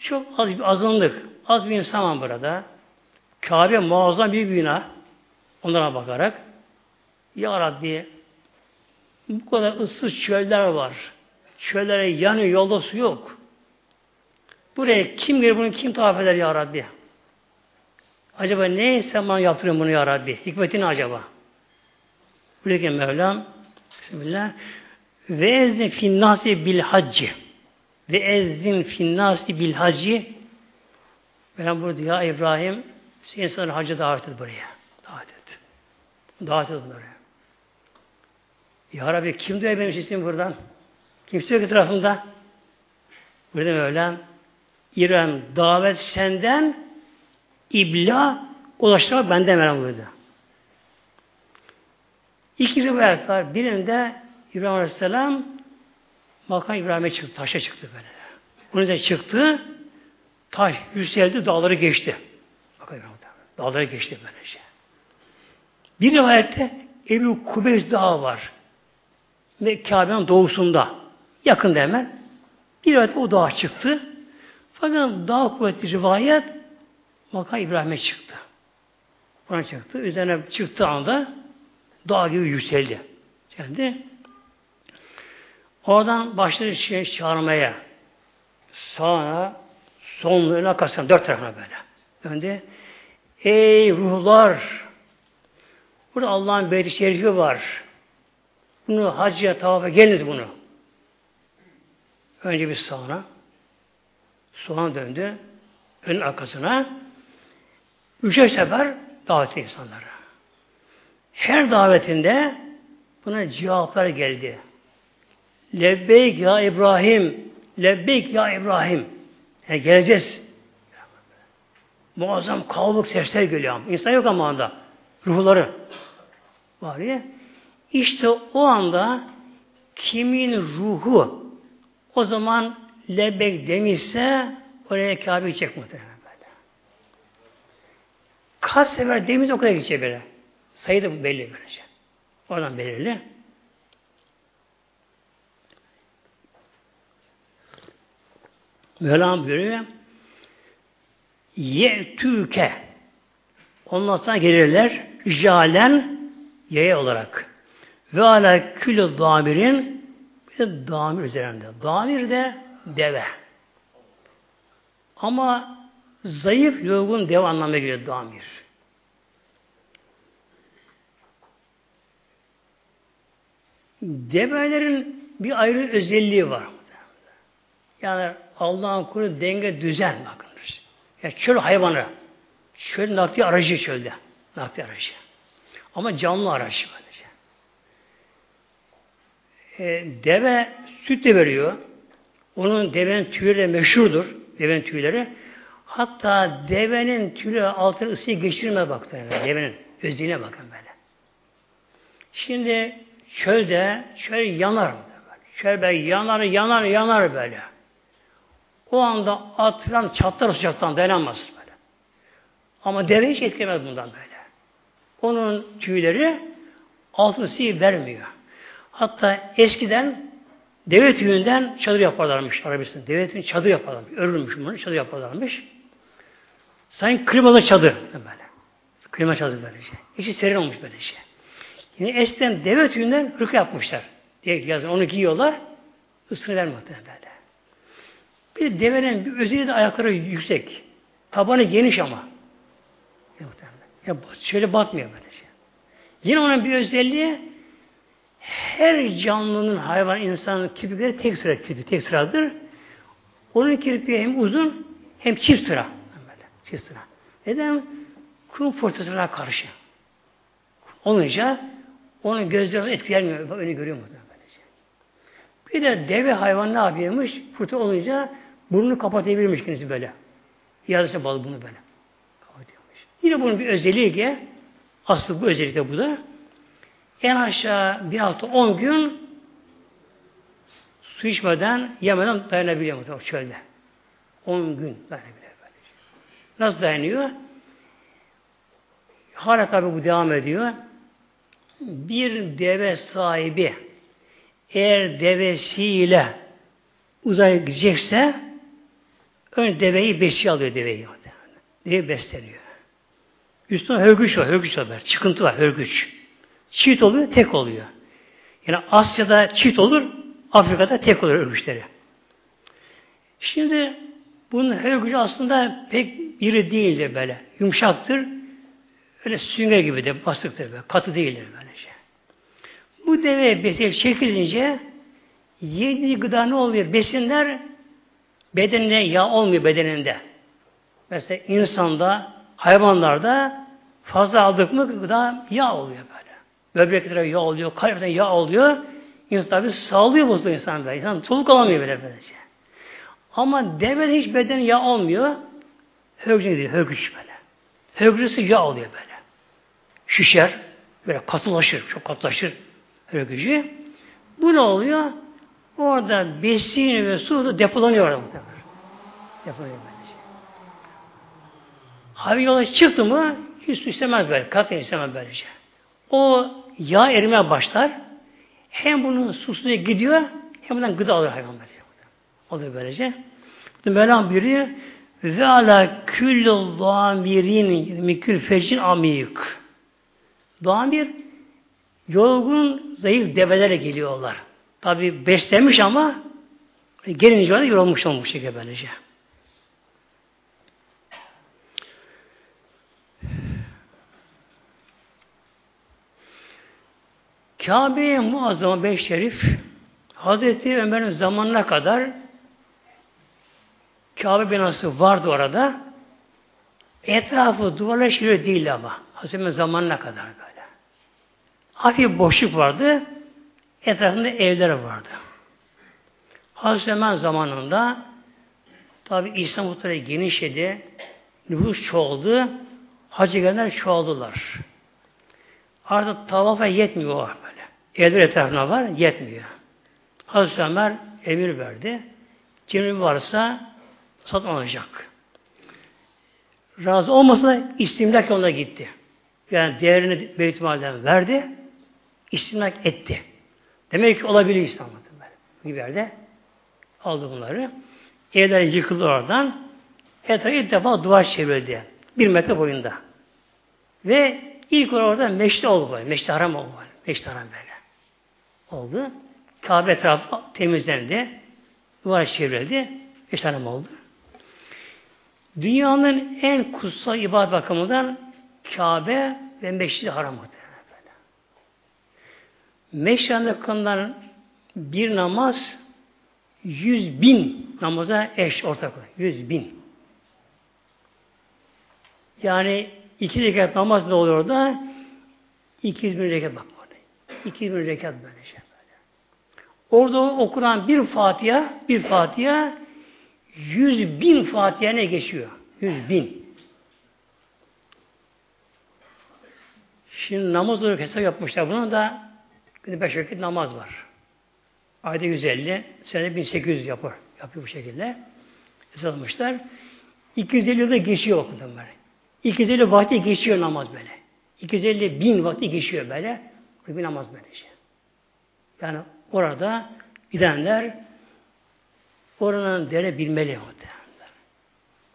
çok az bir azınlık. Az bir insan var burada. Kabe muazzam bir bina. Onlara bakarak Ya Rabbi bu kadar ıssız çöller var. Çöllere yanıyor, yolda su yok. Buraya kim gelir bunu kim tavaf eder Ya Rabbi? Acaba ne sen bana yaptırıyorsun bunu Ya Rabbi? Hikmeti ne acaba? Buradaki Mevlam Bismillah ve ezzin finnasi bil haccı ve ezzin finnasi bil hacı Mevlam burada ya İbrahim sen insanları hacca davet et buraya. Davet et. Davet et buraya. Ya Rabbi kim diyor benim sesim buradan? Kimse yok etrafımda. Burada Mevlam İrem davet senden ibla ulaştırmak benden Mevlam buyurdu. İki rivayet var. Birinde İbrahim Aleyhisselam makam İbrahim'e çıktı. Taşa çıktı böyle. Onun üzerine çıktı. Taş yükseldi. Dağları geçti. Bakın Dağları geçti böylece. Bir rivayette Ebu Kubeys Dağı var. Ve Kabe'nin doğusunda. Yakında hemen. Bir rivayette o dağa çıktı. Fakat daha kuvvetli rivayet makam İbrahim'e çıktı. Buna çıktı. Üzerine çıktığı anda dağ gibi yükseldi. Geldi. Oradan başladı şey çağırmaya. Sağına, soluna, ön arkasına, dört tarafına böyle. Önde. Ey ruhlar! Burada Allah'ın beyti şerifi var. Bunu hacıya, tavafa geliniz bunu. Önce bir sağına, soğan döndü, ön arkasına. Üçer sefer davet insanlara. Her davetinde buna cevaplar geldi. Lebbeyk ya İbrahim, lebbeyk ya İbrahim. Yani geleceğiz. Muazzam kalabalık sesler geliyor. İnsan yok ama anda. Ruhları var ya. İşte o anda kimin ruhu o zaman lebbek demişse oraya Kabe gidecek muhtemelen. Kaç sefer demiş o kadar gidecek böyle. Sayı da belli böylece. Oradan belirli. Mevlam buyuruyor Ye'tüke Ondan sonra gelirler jalen yaya olarak. Ve ala külü damirin bir damir üzerinde. Damir de deve. Ama zayıf, yorgun deve anlamına geliyor damir. Develerin bir ayrı özelliği var. Yani Allah'ın kuru denge düzen bakınız. Ya çöl hayvanı. Çöl nakli aracı çölde. Nakli aracı. Ama canlı aracı böylece. E, deve süt de veriyor. Onun devenin tüyleri de meşhurdur. Devenin tüyleri. Hatta devenin tüyleri altına ısıyı geçirme baktı. Yani. Devenin özelliğine bakın böyle. Şimdi çölde çöl yanar. Çöl böyle yanar, yanar, yanar böyle. O anda at falan çatlar sıcaktan dayanamaz böyle. Ama deve hiç etkilemez bundan böyle. Onun tüyleri altın ısıyı vermiyor. Hatta eskiden deve tüyünden çadır yaparlarmış Arabistan. Deve tüyünden çadır yaparlarmış. Örülmüş bunu çadır yaparlarmış. Sanki klimalı çadır böyle. Klima çadır böyle şey. İçi serin olmuş böyle şey. Yine eskiden deve tüyünden hırka yapmışlar. Diye yazın onu giyiyorlar. Isını vermiyor böyle. Bir devenin bir özelliği de ayakları yüksek. Tabanı geniş ama. Ya şöyle batmıyor böyle şey. Yine onun bir özelliği her canlının, hayvan, insanın kirpikleri tek sıra kirpi, tek sıradır. Onun kirpiği hem uzun hem çift sıra. Sıra. Neden? Kum fırtınasına karşı. Olunca onun gözleri etkilenmiyor. Önü görüyor muhtemelen. Bir de deve hayvan ne yapıyormuş? Fırtına olunca burnunu kapatabilirmiş kendisi böyle. Yazısı balı bunu böyle. Kapatıyormuş. Yine bunun bir özelliği ki aslı bu özellikle bu da en aşağı bir hafta on gün su içmeden yemeden dayanabiliyor muhtemelen çölde. On gün dayanabiliyor. Nasıl dayanıyor? Hala tabi bu devam ediyor. Bir deve sahibi eğer devesiyle uzaya gidecekse ön deveyi beşiği alıyor deveyi. Deve besleniyor. Üstüne hörgüç var, hörgüç var. Çıkıntı var, hörgüç. Çift oluyor, tek oluyor. Yani Asya'da çift olur, Afrika'da tek olur örgüçleri. Şimdi bunun hörgücü aslında pek iri değildir böyle. Yumuşaktır. Öyle sünger gibi de basıktır böyle. Katı değildir böylece. Bu deve besin çekilince yediği gıda ne oluyor? Besinler bedenine yağ olmuyor bedeninde. Mesela insanda, hayvanlarda fazla aldık mı gıda yağ oluyor böyle. Böbreklere yağ oluyor, kalpten yağ oluyor. İnsan tabi sağlıyor bozuluyor insan böyle. İnsan soluk alamıyor böyle böylece. Ama devede hiç beden yağ olmuyor. Hörgüç değil, hörgüç böyle. Hörgücüsü yağ oluyor böyle. Şişer, böyle katılaşır, çok katılaşır hörgücü. Bu ne oluyor? Orada besin ve su da depolanıyor orada. Depolanıyor böylece. Hayvan yola çıktı mı hiç su istemez böyle. Katı istemez böylece. O yağ erimeye başlar. Hem bunun susuna gidiyor hem bundan gıda alır hayvan böylece. Oluyor böylece. Mevlam buyuruyor ve ala küllü zamirin mikül fecin amik. Damir yorgun, zayıf develere geliyorlar. Tabi beslemiş ama gelince orada yorulmuş olmuş şekilde böylece. Kabe'ye muazzama beş şerif Hazreti Ömer'in zamanına kadar Kabe binası vardı orada. Etrafı duvarla şöyle değildi ama. Hazreti zamanına kadar böyle. Hafif boşluk vardı. Etrafında evler vardı. Hazreti zamanında tabi İslam muhtemelen genişledi. Nüfus çoğaldı. Hacı gelenler çoğaldılar. Artık tavafa yetmiyor o böyle. Evler etrafına var, yetmiyor. Hazreti Ömer emir verdi. Cemil varsa satın alacak. Razı olmasa istimlak yoluna gitti. Yani değerini Beytümal'den verdi, istimlak etti. Demek ki olabilir İslam'da. Bu yerde aldı bunları. Evler yıkıldı oradan. Etrafı ilk defa duvar çevrildi. Bir metre boyunda. Ve ilk orada meşte oldu böyle. Meşte haram oldu böyle. Meşte haram böyle. Oldu. Kabe etrafı temizlendi. Duvar çevrildi. Meşte haram oldu. Dünyanın en kutsal ibadet bakımından Kabe ve Meşrid-i Haram Meşrid'e kılınan bir namaz yüz bin namaza eş ortak. Yüz bin. Yani iki rekat namaz ne oluyor orada? 200 bin rekat bak orada. 200 bin rekat böyle şey. Orada okunan bir Fatiha, bir Fatiha yüz bin Fatiha ne geçiyor? Yüz bin. Şimdi namaz olarak hesap yapmışlar. Bunun da günde beş vakit namaz var. Ayda 150, senede 1800 yapar. Yapıyor bu şekilde. Hesapmışlar. 250 yılda geçiyor okudum böyle. 250 vakti geçiyor namaz böyle. 250 bin vakti geçiyor böyle. Bir namaz böyle şey. Yani orada gidenler oranın dere bilmeli muhtemelen.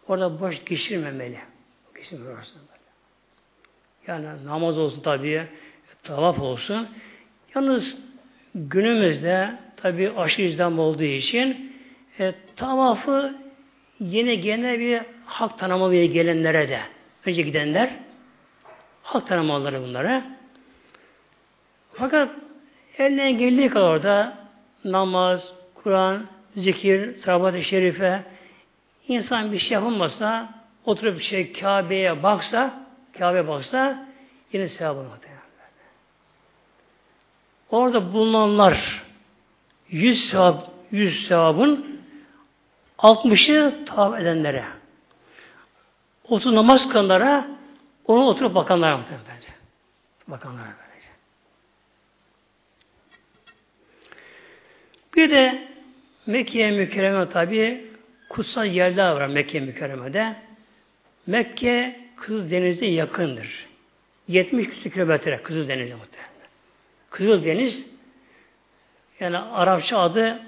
Orada boş geçirmemeli. Geçirmemeli orası böyle. Yani namaz olsun tabii, tavaf olsun. Yalnız günümüzde tabi aşırı izlam olduğu için e, tavafı yine gene bir hak tanımamaya gelenlere de önce gidenler hak tanımaları bunlara. Fakat eline geldiği kadar da namaz, Kur'an, zikir, sahabat-ı şerife insan bir şey yapamazsa oturup bir şey Kabe'ye baksa Kabe'ye baksa yine sevabını Orada bulunanlar yüz sevap, yüz sevabın 60'ı tavaf edenlere. Otur namaz kılanlara onu oturup bakanlara muhtemelen bence. Bakanlara böylece. Bir de Mekke mükerreme tabi kutsal yerler var Mekke mükerremede. Mekke Kızıl Deniz'e yakındır. 70 küsur kilometre Kızıl Deniz'e muhtemelen. Kızıl Deniz yani Arapça adı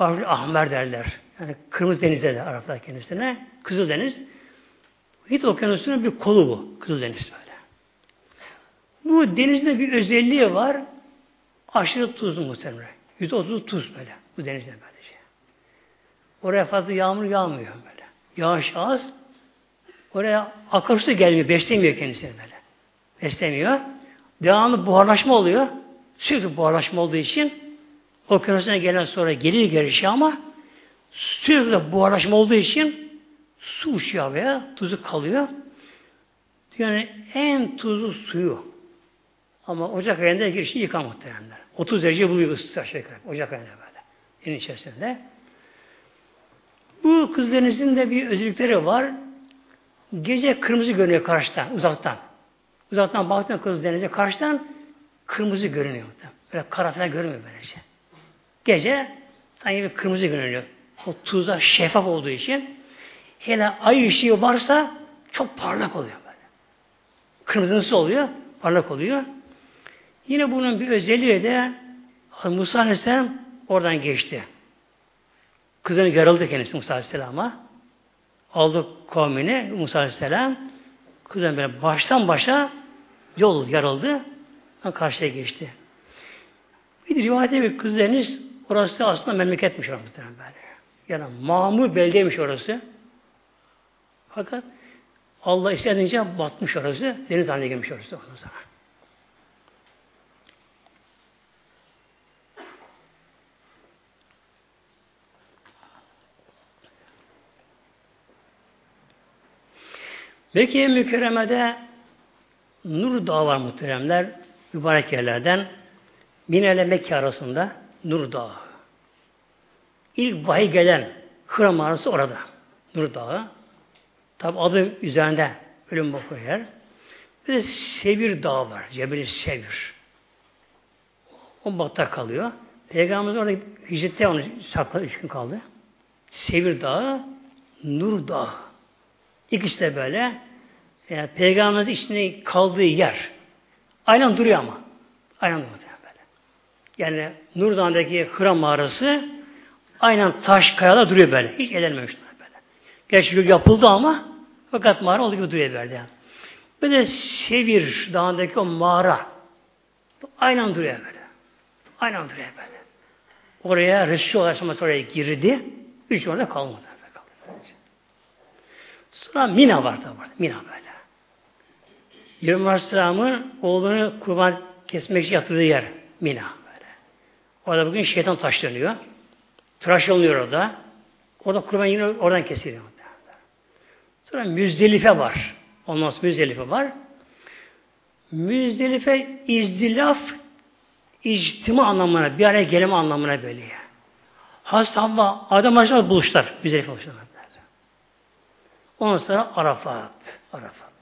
Bahri Ahmer derler. Yani Kırmızı Deniz derler Araplar kendisine. Kızıl Deniz. Hint Okyanusu'nun bir kolu bu. Kızıl Deniz böyle. Bu denizde bir özelliği var. Aşırı tuzlu muhtemelen. Yüzde otuz tuz böyle. Bu denizde böyle şey. Oraya fazla yağmur yağmıyor böyle. Yağış az. Oraya akarsu gelmiyor. Beslemiyor kendisini böyle. Beslemiyor. Devamlı buharlaşma oluyor. Sürekli buharlaşma olduğu için okyanusuna gelen sonra gelir gelişi ama sürekli buharlaşma olduğu için su uçuyor veya tuzu kalıyor. Yani en tuzlu suyu ama Ocak ayında girişi yıkan muhtemelenler. 30 derece buluyor ısı aşağı yukarı. Ocak ayında böyle. En içerisinde. Bu kız denizin de bir özellikleri var. Gece kırmızı görünüyor karşıdan, uzaktan. Uzaktan baktığında kız karşıdan kırmızı görünüyor. Böyle kara falan görünmüyor böylece. Gece sanki bir kırmızı görünüyor. O tuzda şeffaf olduğu için hele ay ışığı varsa çok parlak oluyor böyle. Kırmızı oluyor? Parlak oluyor. Yine bunun bir özelliği de Musa Aleyhisselam oradan geçti. Kızını yarıldı kendisi Musa Aleyhisselam'a. Aldı kavmini Musa Aleyhisselam. Kızım böyle baştan başa yol yarıldı. Karşıya geçti. Bir rivayete bir kız deniz orası aslında memleketmiş orası böyle. Yani mamur beldeymiş orası. Fakat Allah istedince batmış orası. Deniz haline gelmiş orası ondan sonra. Mekke mükerremede Nur Dağı var muhteremler. Mübarek yerlerden. Mine ile Mekke arasında Nur Dağı. İlk vahiy gelen Hıra mağarası orada. Nur Dağı. Tabi adı üzerinde ölüm bakıyor yer. Bir de Sevir Dağı var. Cebeli Sevir. O batta kalıyor. Peygamberimiz orada hicrette onu gün kaldı. Sevir Dağı, Nur Dağı. İkisi de böyle yani Peygamberimizin içinde kaldığı yer. Aynen duruyor ama. Aynen duruyor böyle. Yani Nur Dağı'ndaki Hıra mağarası aynen taş kayada duruyor böyle. Hiç elenmemiş böyle. Gerçi yapıldı ama fakat mağara olduğu gibi duruyor böyle. Bir de Sevir dağındaki o mağara. Aynen duruyor böyle. Aynen duruyor böyle. Oraya Resul Aleyhisselam oraya girdi. Üç orada kalmadı. Sonra Mina var da var. Mina böyle. Yürüm Aleyhisselam'ın oğlunu kurban kesmek için yatırdığı yer Mina böyle. Orada bugün şeytan taşlanıyor. Tıraş olunuyor orada. Orada kurban yine oradan kesiliyor. Sonra Müzdelife var. Ondan sonra Müzdelife var. Müzdelife izdilaf ictima anlamına, bir araya gelme anlamına böyle. Hazreti Havva, Adem Aleyhisselam buluşlar. Müzdelife buluşlar. Ondan sonra Arafat. Arafat.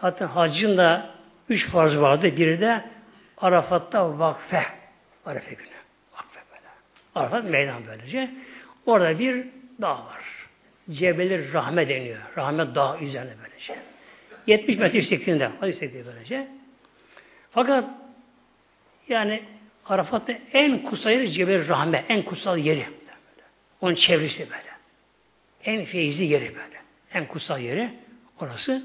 Zaten hacın da üç farz vardı. Biri de Arafat'ta vakfe. Arafa günü. Vakfe böyle. Arafat meydan böylece. Orada bir dağ var. Cebeli Rahme deniyor. Rahmet dağ üzerine böylece. 70 metre yüksekliğinde. Hadi yüksekliği böylece. Fakat yani Arafat'ta en kutsal yeri Cebel Rahme. En kutsal yeri. Onun çevresi böyle. En feyizli yeri böyle. En kutsal yeri orası.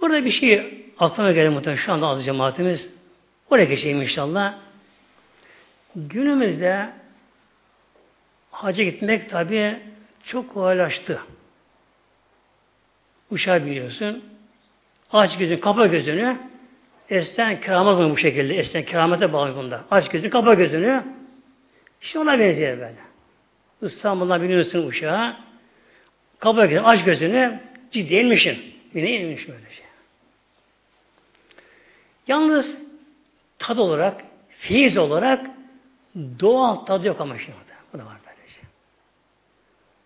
Burada bir şey aklıma geldi muhtemelen şu anda az cemaatimiz. Oraya geçeyim inşallah. Günümüzde hacca gitmek tabi çok kolaylaştı. Uçağa biniyorsun. Aç gözünü, kapa gözünü. Esten keramet bu şekilde. Esten keramete bağlı bunda. Aç gözünü, kapa gözünü. İşte ona benziyor böyle. İstanbul'dan biniyorsun uçağa. Kapa gözünü, aç gözünü. Ciddi inmişsin. Yine inmiş böyle şey. Yalnız tad olarak, feyiz olarak doğal tadı yok ama şimdi. Bu da var böylece.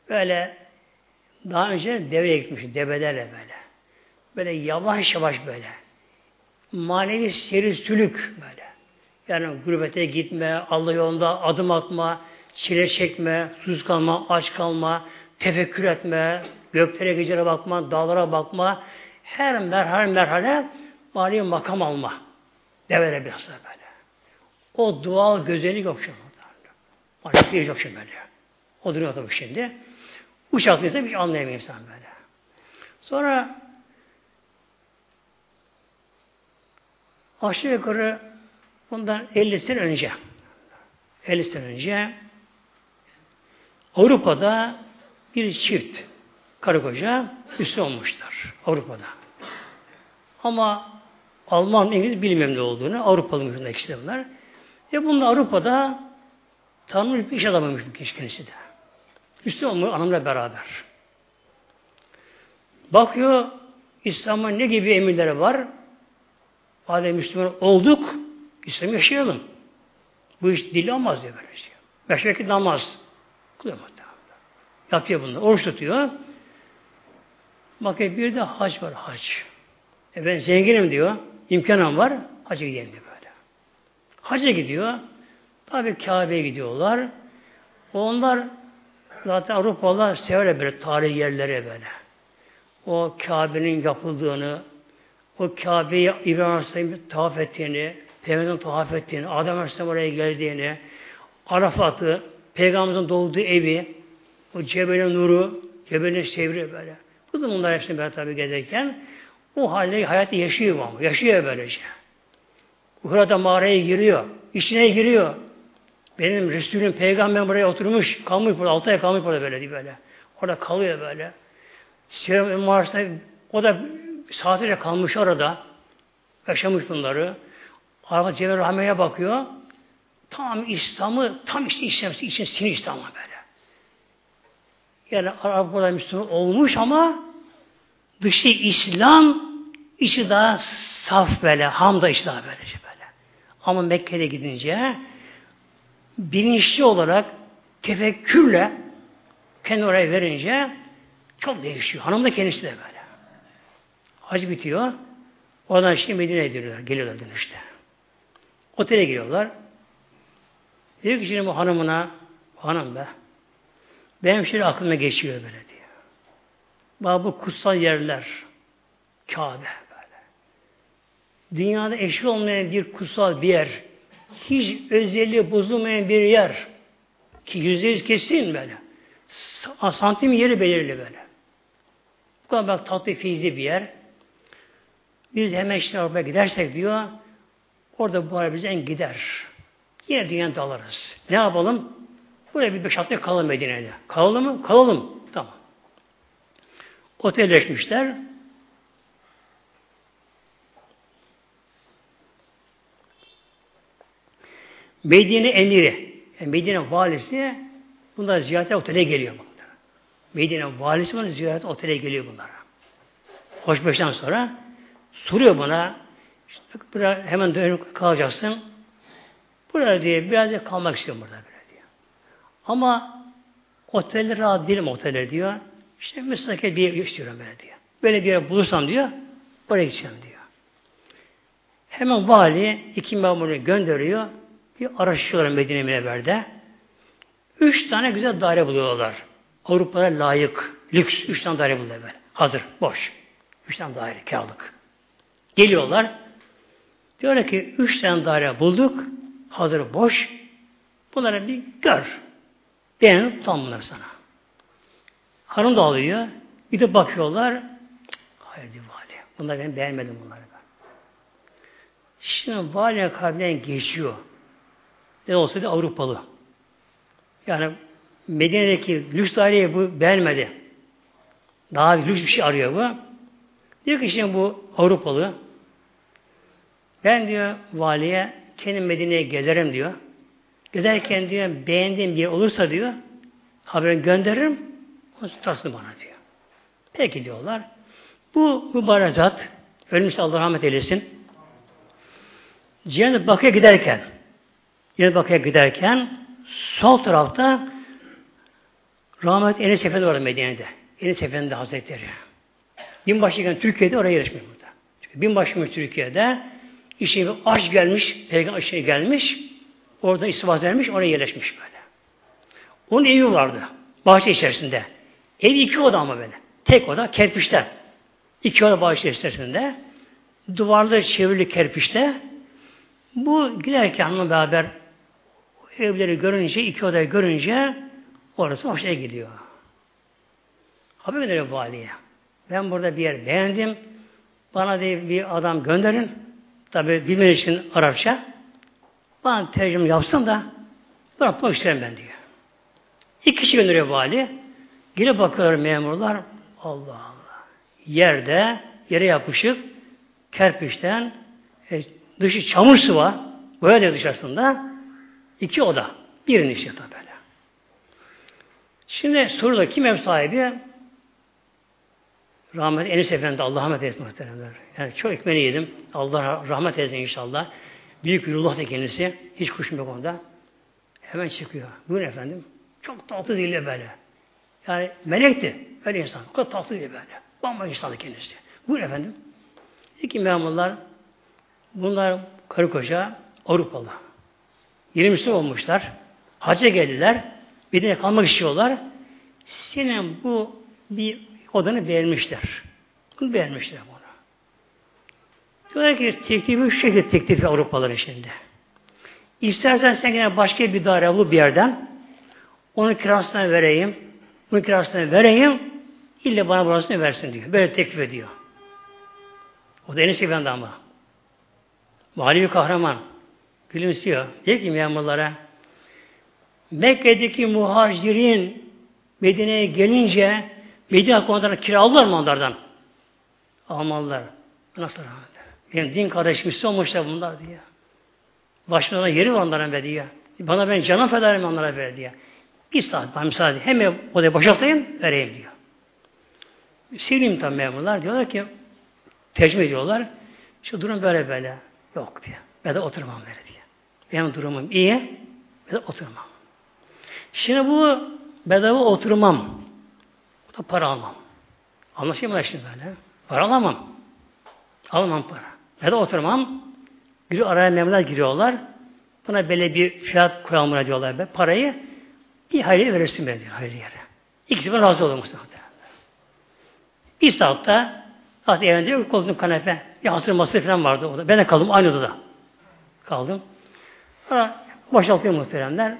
Böyle daha önce devreye gitmiş, develerle böyle. Böyle yavaş yavaş böyle. Manevi seri sülük böyle. Yani gurbete gitme, Allah yolunda adım atma, çile çekme, sus kalma, aç kalma, tefekkür etme, göklere gecere bakma, dağlara bakma, her merhale merhale manevi makam alma. Devere biraz da böyle. O doğal güzellik yok şu Manevi bir yok şimdi böyle. O duruyor tabii şimdi. Uçaktaysa hiç anlayamıyor insan böyle. Sonra aşağı yukarı bundan 50 sene önce 50 sene önce Avrupa'da bir çift karı koca üstü olmuşlar. Avrupa'da. Ama Alman, İngiliz bilmem ne olduğunu Avrupalı müşrikler ikisi bunlar. Ve bunlar Avrupa'da tanınmış bir iş adamıymış bu kişi kendisi de. Üstü olmuyor anamla beraber. Bakıyor İslam'ın ne gibi emirleri var? Madem Müslüman olduk, İslam yaşayalım. Bu iş dili olmaz diye böyle şey. Beş vakit namaz. Kılıyor muhtemelen. Yapıyor bunu. Oruç tutuyor. Bakıyor bir de hac var hac. E ben zenginim diyor. İmkanım var. Hacca gidelim diyor böyle. Hacca gidiyor. Tabi Kabe'ye gidiyorlar. Onlar zaten Avrupalılar sever böyle tarihi yerlere böyle. O Kabe'nin yapıldığını, o Kabe'yi İbrahim Aleyhisselam'ın tavaf ettiğini, Peygamber'in tavaf ettiğini, Adem Aleyhisselam oraya geldiğini, Arafat'ı, Peygamberimizin doğduğu evi, o Cebel-i Nur'u, Cebel-i Sevri böyle. Da bunlar hepsini ben tabi gezerken o halde hayatı yaşıyor ama. Yaşıyor böylece. Burada mağaraya giriyor. içine giriyor. Benim Resulüm, peygamber buraya oturmuş, kalmış burada, altı ay kalmış burada böyle böyle. Orada kalıyor böyle. Seyyid mağarasında o da saatlerce kalmış orada. Yaşamış bunları. Arka Cebel Rahme'ye bakıyor. Tam İslam'ı, tam işte İslam'ı için sinir İslam'ı böyle. Yani Arap burada Müslüman olmuş ama dışı İslam, içi daha saf böyle, hamda işte daha böylece böyle. Ama Mekke'de gidince bilinçli olarak tefekkürle kendi oraya verince çok değişiyor. Hanım da kendisi de böyle. Hac bitiyor. Oradan şimdi Medine'ye gidiyorlar. Geliyorlar dönüşte. Otele giriyorlar. Diyor ki şimdi bu hanımına hanım be benim şöyle aklıma geçiyor böyle diyor. Bak bu kutsal yerler Kabe böyle. Dünyada eşi olmayan bir kutsal bir yer hiç özelliği bozulmayan bir yer ki yüzde yüz kesin böyle santim yeri belirli böyle. Bu kadar bak tatlı feyizli bir yer. Biz hemen işte oraya gidersek diyor, orada bu ara bizden gider. Yine dünyanın dalarız. Ne yapalım? Buraya bir beş hafta kalalım Medine'de. Kalalım mı? Kalalım. Tamam. Otelleşmişler. Medine emiri, yani Medine valisi bunlar ziyarete otele geliyor. Bunlar. Medine valisi bunlar ziyarete otele geliyor bunlara. Hoşbeşten sonra soruyor bana işte hemen dönüp kalacaksın. Burada diye biraz da kalmak istiyorum burada böyle diyor. Ama oteller rahat değilim oteller diyor. İşte müstakil bir yer istiyorum böyle diyor. Böyle bir yer bulursam diyor, oraya gideceğim diyor. Hemen vali iki memuru gönderiyor. Bir araştırıyorlar Medine Münevver'de. Üç tane güzel daire buluyorlar. Avrupa'ya layık, lüks üç tane daire buluyorlar. Hazır, boş. Üç tane daire, kiralık. Geliyorlar. Diyorlar ki üç tane daire bulduk. Hazır, boş. Bunları bir gör. Beğenip tam bunlar sana. Hanım da alıyor. Bir de bakıyorlar. Hayır vali. Bunlar ben beğenmedim bunları ben. Şimdi vali kalbinden geçiyor. Ne olsaydı Avrupalı. Yani Medine'deki lüks daireyi bu beğenmedi. Daha lüks bir şey arıyor bu. Diyor ki şimdi bu Avrupalı ben diyor valiye kendim Medine'ye gelirim diyor. Giderken diyor beğendiğim bir yer olursa diyor haberini gönderirim o tutarsın bana diyor. Peki diyorlar. Bu mübarek zat ölmüş Allah rahmet eylesin. Cennet Bakı'ya giderken Cennet Bakı'ya giderken sol tarafta rahmet Enes Efendi vardı Medine'de. Enes Efendi Hazretleri. Binbaşıyken Türkiye'de oraya yerleşmiş burada. Çünkü binbaşıymış Türkiye'de işe bir aş gelmiş, peygamber aşıya gelmiş, orada istifaz vermiş, oraya yerleşmiş böyle. Onun evi vardı, bahçe içerisinde. Ev iki oda ama böyle. Tek oda, kerpiçten. İki oda bahçe içerisinde. Duvarları çevrili kerpiçte. Bu giderken hanımla beraber evleri görünce, iki odayı görünce orası hoşuna gidiyor. Haber veriyor valiye. Ben burada bir yer beğendim. Bana diye bir adam gönderin. Tabi bilmen için Arapça. Bana tercüme yapsın da bırakmak isterim ben diyor. İki kişi gönderiyor vali. Yine bakıyorlar memurlar. Allah Allah. Yerde, yere yapışık, kerpiçten, e, dışı çamur sıva, böyle dışarısında iki oda. Birinin işte böyle. Şimdi soruda kim ev sahibi? Rahmet Enes Efendi Allah rahmet eylesin muhteremler. Yani çok ekmeğini yedim. Allah rahmet eylesin inşallah. Büyük bir Allah kendisi. Hiç kuşum yok onda. Hemen çıkıyor. Buyurun efendim. Çok tatlı dille böyle. Yani melekti. Öyle insan. O kadar tatlı dille böyle. Bamba insanı kendisi. Buyurun efendim. İki memurlar bunlar karı koca Avrupalı. Yeni Müslüman olmuşlar. Hacca geldiler. Bir de kalmak istiyorlar. Senin bu bir odanı beğenmişler. Bunu beğenmişler bunu. Diyorlar ki teklifi şu şekilde teklifi Avrupalıların şimdi. İstersen sen yine başka bir daire bul bir yerden. Onun kirasını vereyim. Bunun kirasını vereyim. İlle bana burasını versin diyor. Böyle teklif ediyor. O da en sevindi ama. Vali bir kahraman. Gülümsüyor. Diyor ki memurlara Mekke'deki muhacirin Medine'ye gelince Medine konularına kira alırlar mı onlardan? Almalılar. Nasıl? Benim din kardeşim olmuşlar bunlar diye. Başlarına yeri var onların be diye. Bana ben canım fedarım onlara ver diye. Bir saat bana müsaade. Hem odayı boşaltayım, vereyim diyor. Sevdiğim tam memurlar diyorlar ki tercüme ediyorlar. Şu durum böyle böyle. Yok diyor. Ben de oturmam böyle diye. Benim durumum iyi. Ben de oturmam. Şimdi bu bedava oturmam. Da para almam. Anlaşayım mı şimdi böyle? Para alamam. Almam para. Ben de oturmam. Giriyor, araya memurlar giriyorlar. Buna böyle bir fiyat kuramına diyorlar. Be. Parayı bir hayli verirsin ben diyor, hayli yere. İkisi ben razı olur muhtemelen. Saatte zaten evinde diyor, koltuğun kanepe. Bir hasır masrafı falan vardı orada. Ben de kaldım aynı odada. Kaldım. Sonra boşaltıyor muhteremler.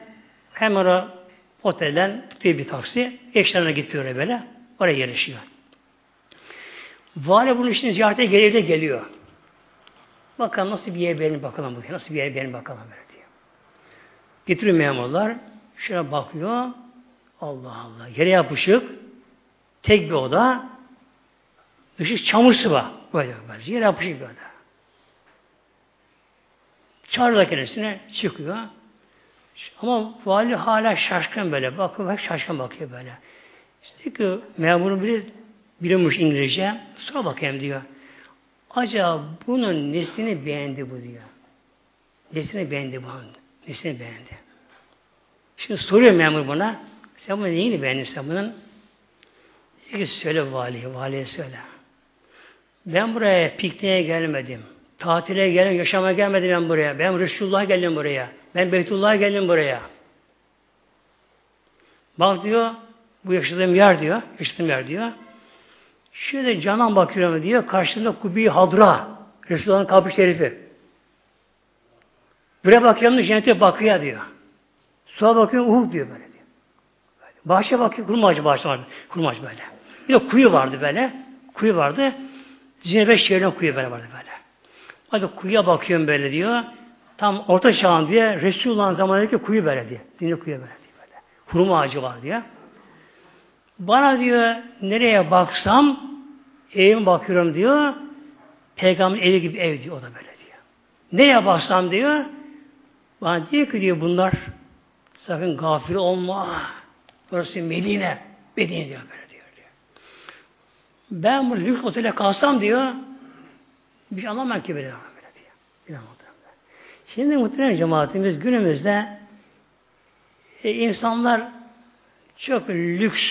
Hem oraya otelden tutuyor bir taksi. Eşlerine gidiyor böyle. Oraya yerleşiyor. Vali bunun için ziyarete gelir de geliyor. Bakalım nasıl bir yer beğenin bakalım bu. Nasıl bir yer beğenin bakalım böyle diyor. Getiriyor memurlar. Şuna bakıyor. Allah Allah. Yere yapışık. Tek bir oda. Dışı çamur sıva. Böyle böyle. Yere yapışık böyle. Çağırıyor kendisine. Çıkıyor. Ama vali hala şaşkın böyle. Bakıyor, bak şaşkın bakıyor böyle. İşte ki memurun biri biliyormuş İngilizce. Sonra bakayım diyor. Acaba bunun nesini beğendi bu diyor. Nesini beğendi bu? Nesini beğendi? Şimdi soruyor memur buna. Sen bunu neyini beğendin sen bunun? Diyor ki söyle valiye, valiye söyle. Ben buraya pikniğe gelmedim. Tatile gelmedim, yaşamaya gelmedim ben buraya. Ben Resulullah'a geldim buraya. Ben Beytullah'a geldim buraya. Bak diyor, bu yaşadığım yer diyor, yaşadığım yer diyor. Şöyle canan bakıyorum diyor, karşısında Kubi Hadra, Resulullah'ın kabri şerifi. Buraya bakıyorum da cennete bakıyor diyor. Suya bakıyorum, Uhud diyor böyle diyor. Bahçe bakıyor, kurma ağacı bahçe vardı. Kurma ağacı böyle. Bir de kuyu vardı böyle. Kuyu vardı. Dizine beş yerden kuyu böyle vardı böyle. Hadi kuyuya bakıyorum böyle diyor. Tam orta çağın diye Resulullah'ın zamanındaki kuyu böyle diyor. Dine kuyu böyle diyor. Böyle. Hurma ağacı var diyor. Bana diyor nereye baksam evime bakıyorum diyor. Peygamber evi gibi ev diyor o da böyle diyor. Nereye baksam diyor. Bana diyor ki diyor bunlar sakın gafil olma. Burası Medine. Medine diyor böyle diyor. diyor. Ben bu lüks otele kalsam diyor bir şey anlamam ki böyle, böyle. Şimdi muhtemelen cemaatimiz günümüzde e, insanlar çok lüks,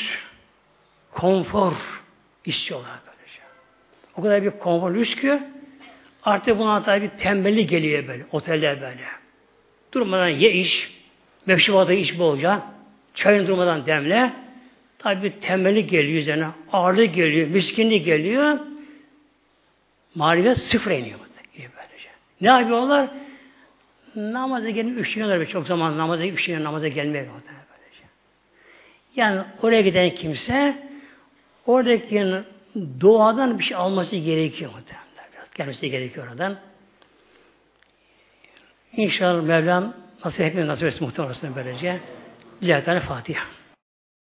konfor istiyorlar böylece. O kadar bir konfor lüks ki artık buna tabi bir tembellik geliyor böyle, oteller böyle. Durmadan ye iş, meşrubatı iç bolca, çayın durmadan demle. Tabi bir tembellik geliyor üzerine, ağırlık geliyor, miskinlik geliyor. Marifet sıfır iniyor. Böylece. Ne yapıyorlar? Namaza gelip üşüyorlar çok zaman namaza üşüyor, namaza gelmiyor. Böylece. Yani oraya giden kimse oradaki doğadan bir şey alması gerekiyor. Biraz gelmesi gerekiyor oradan. İnşallah Mevlam nasip hepimiz nasip etsin muhtemelen böylece. Teala Fatiha.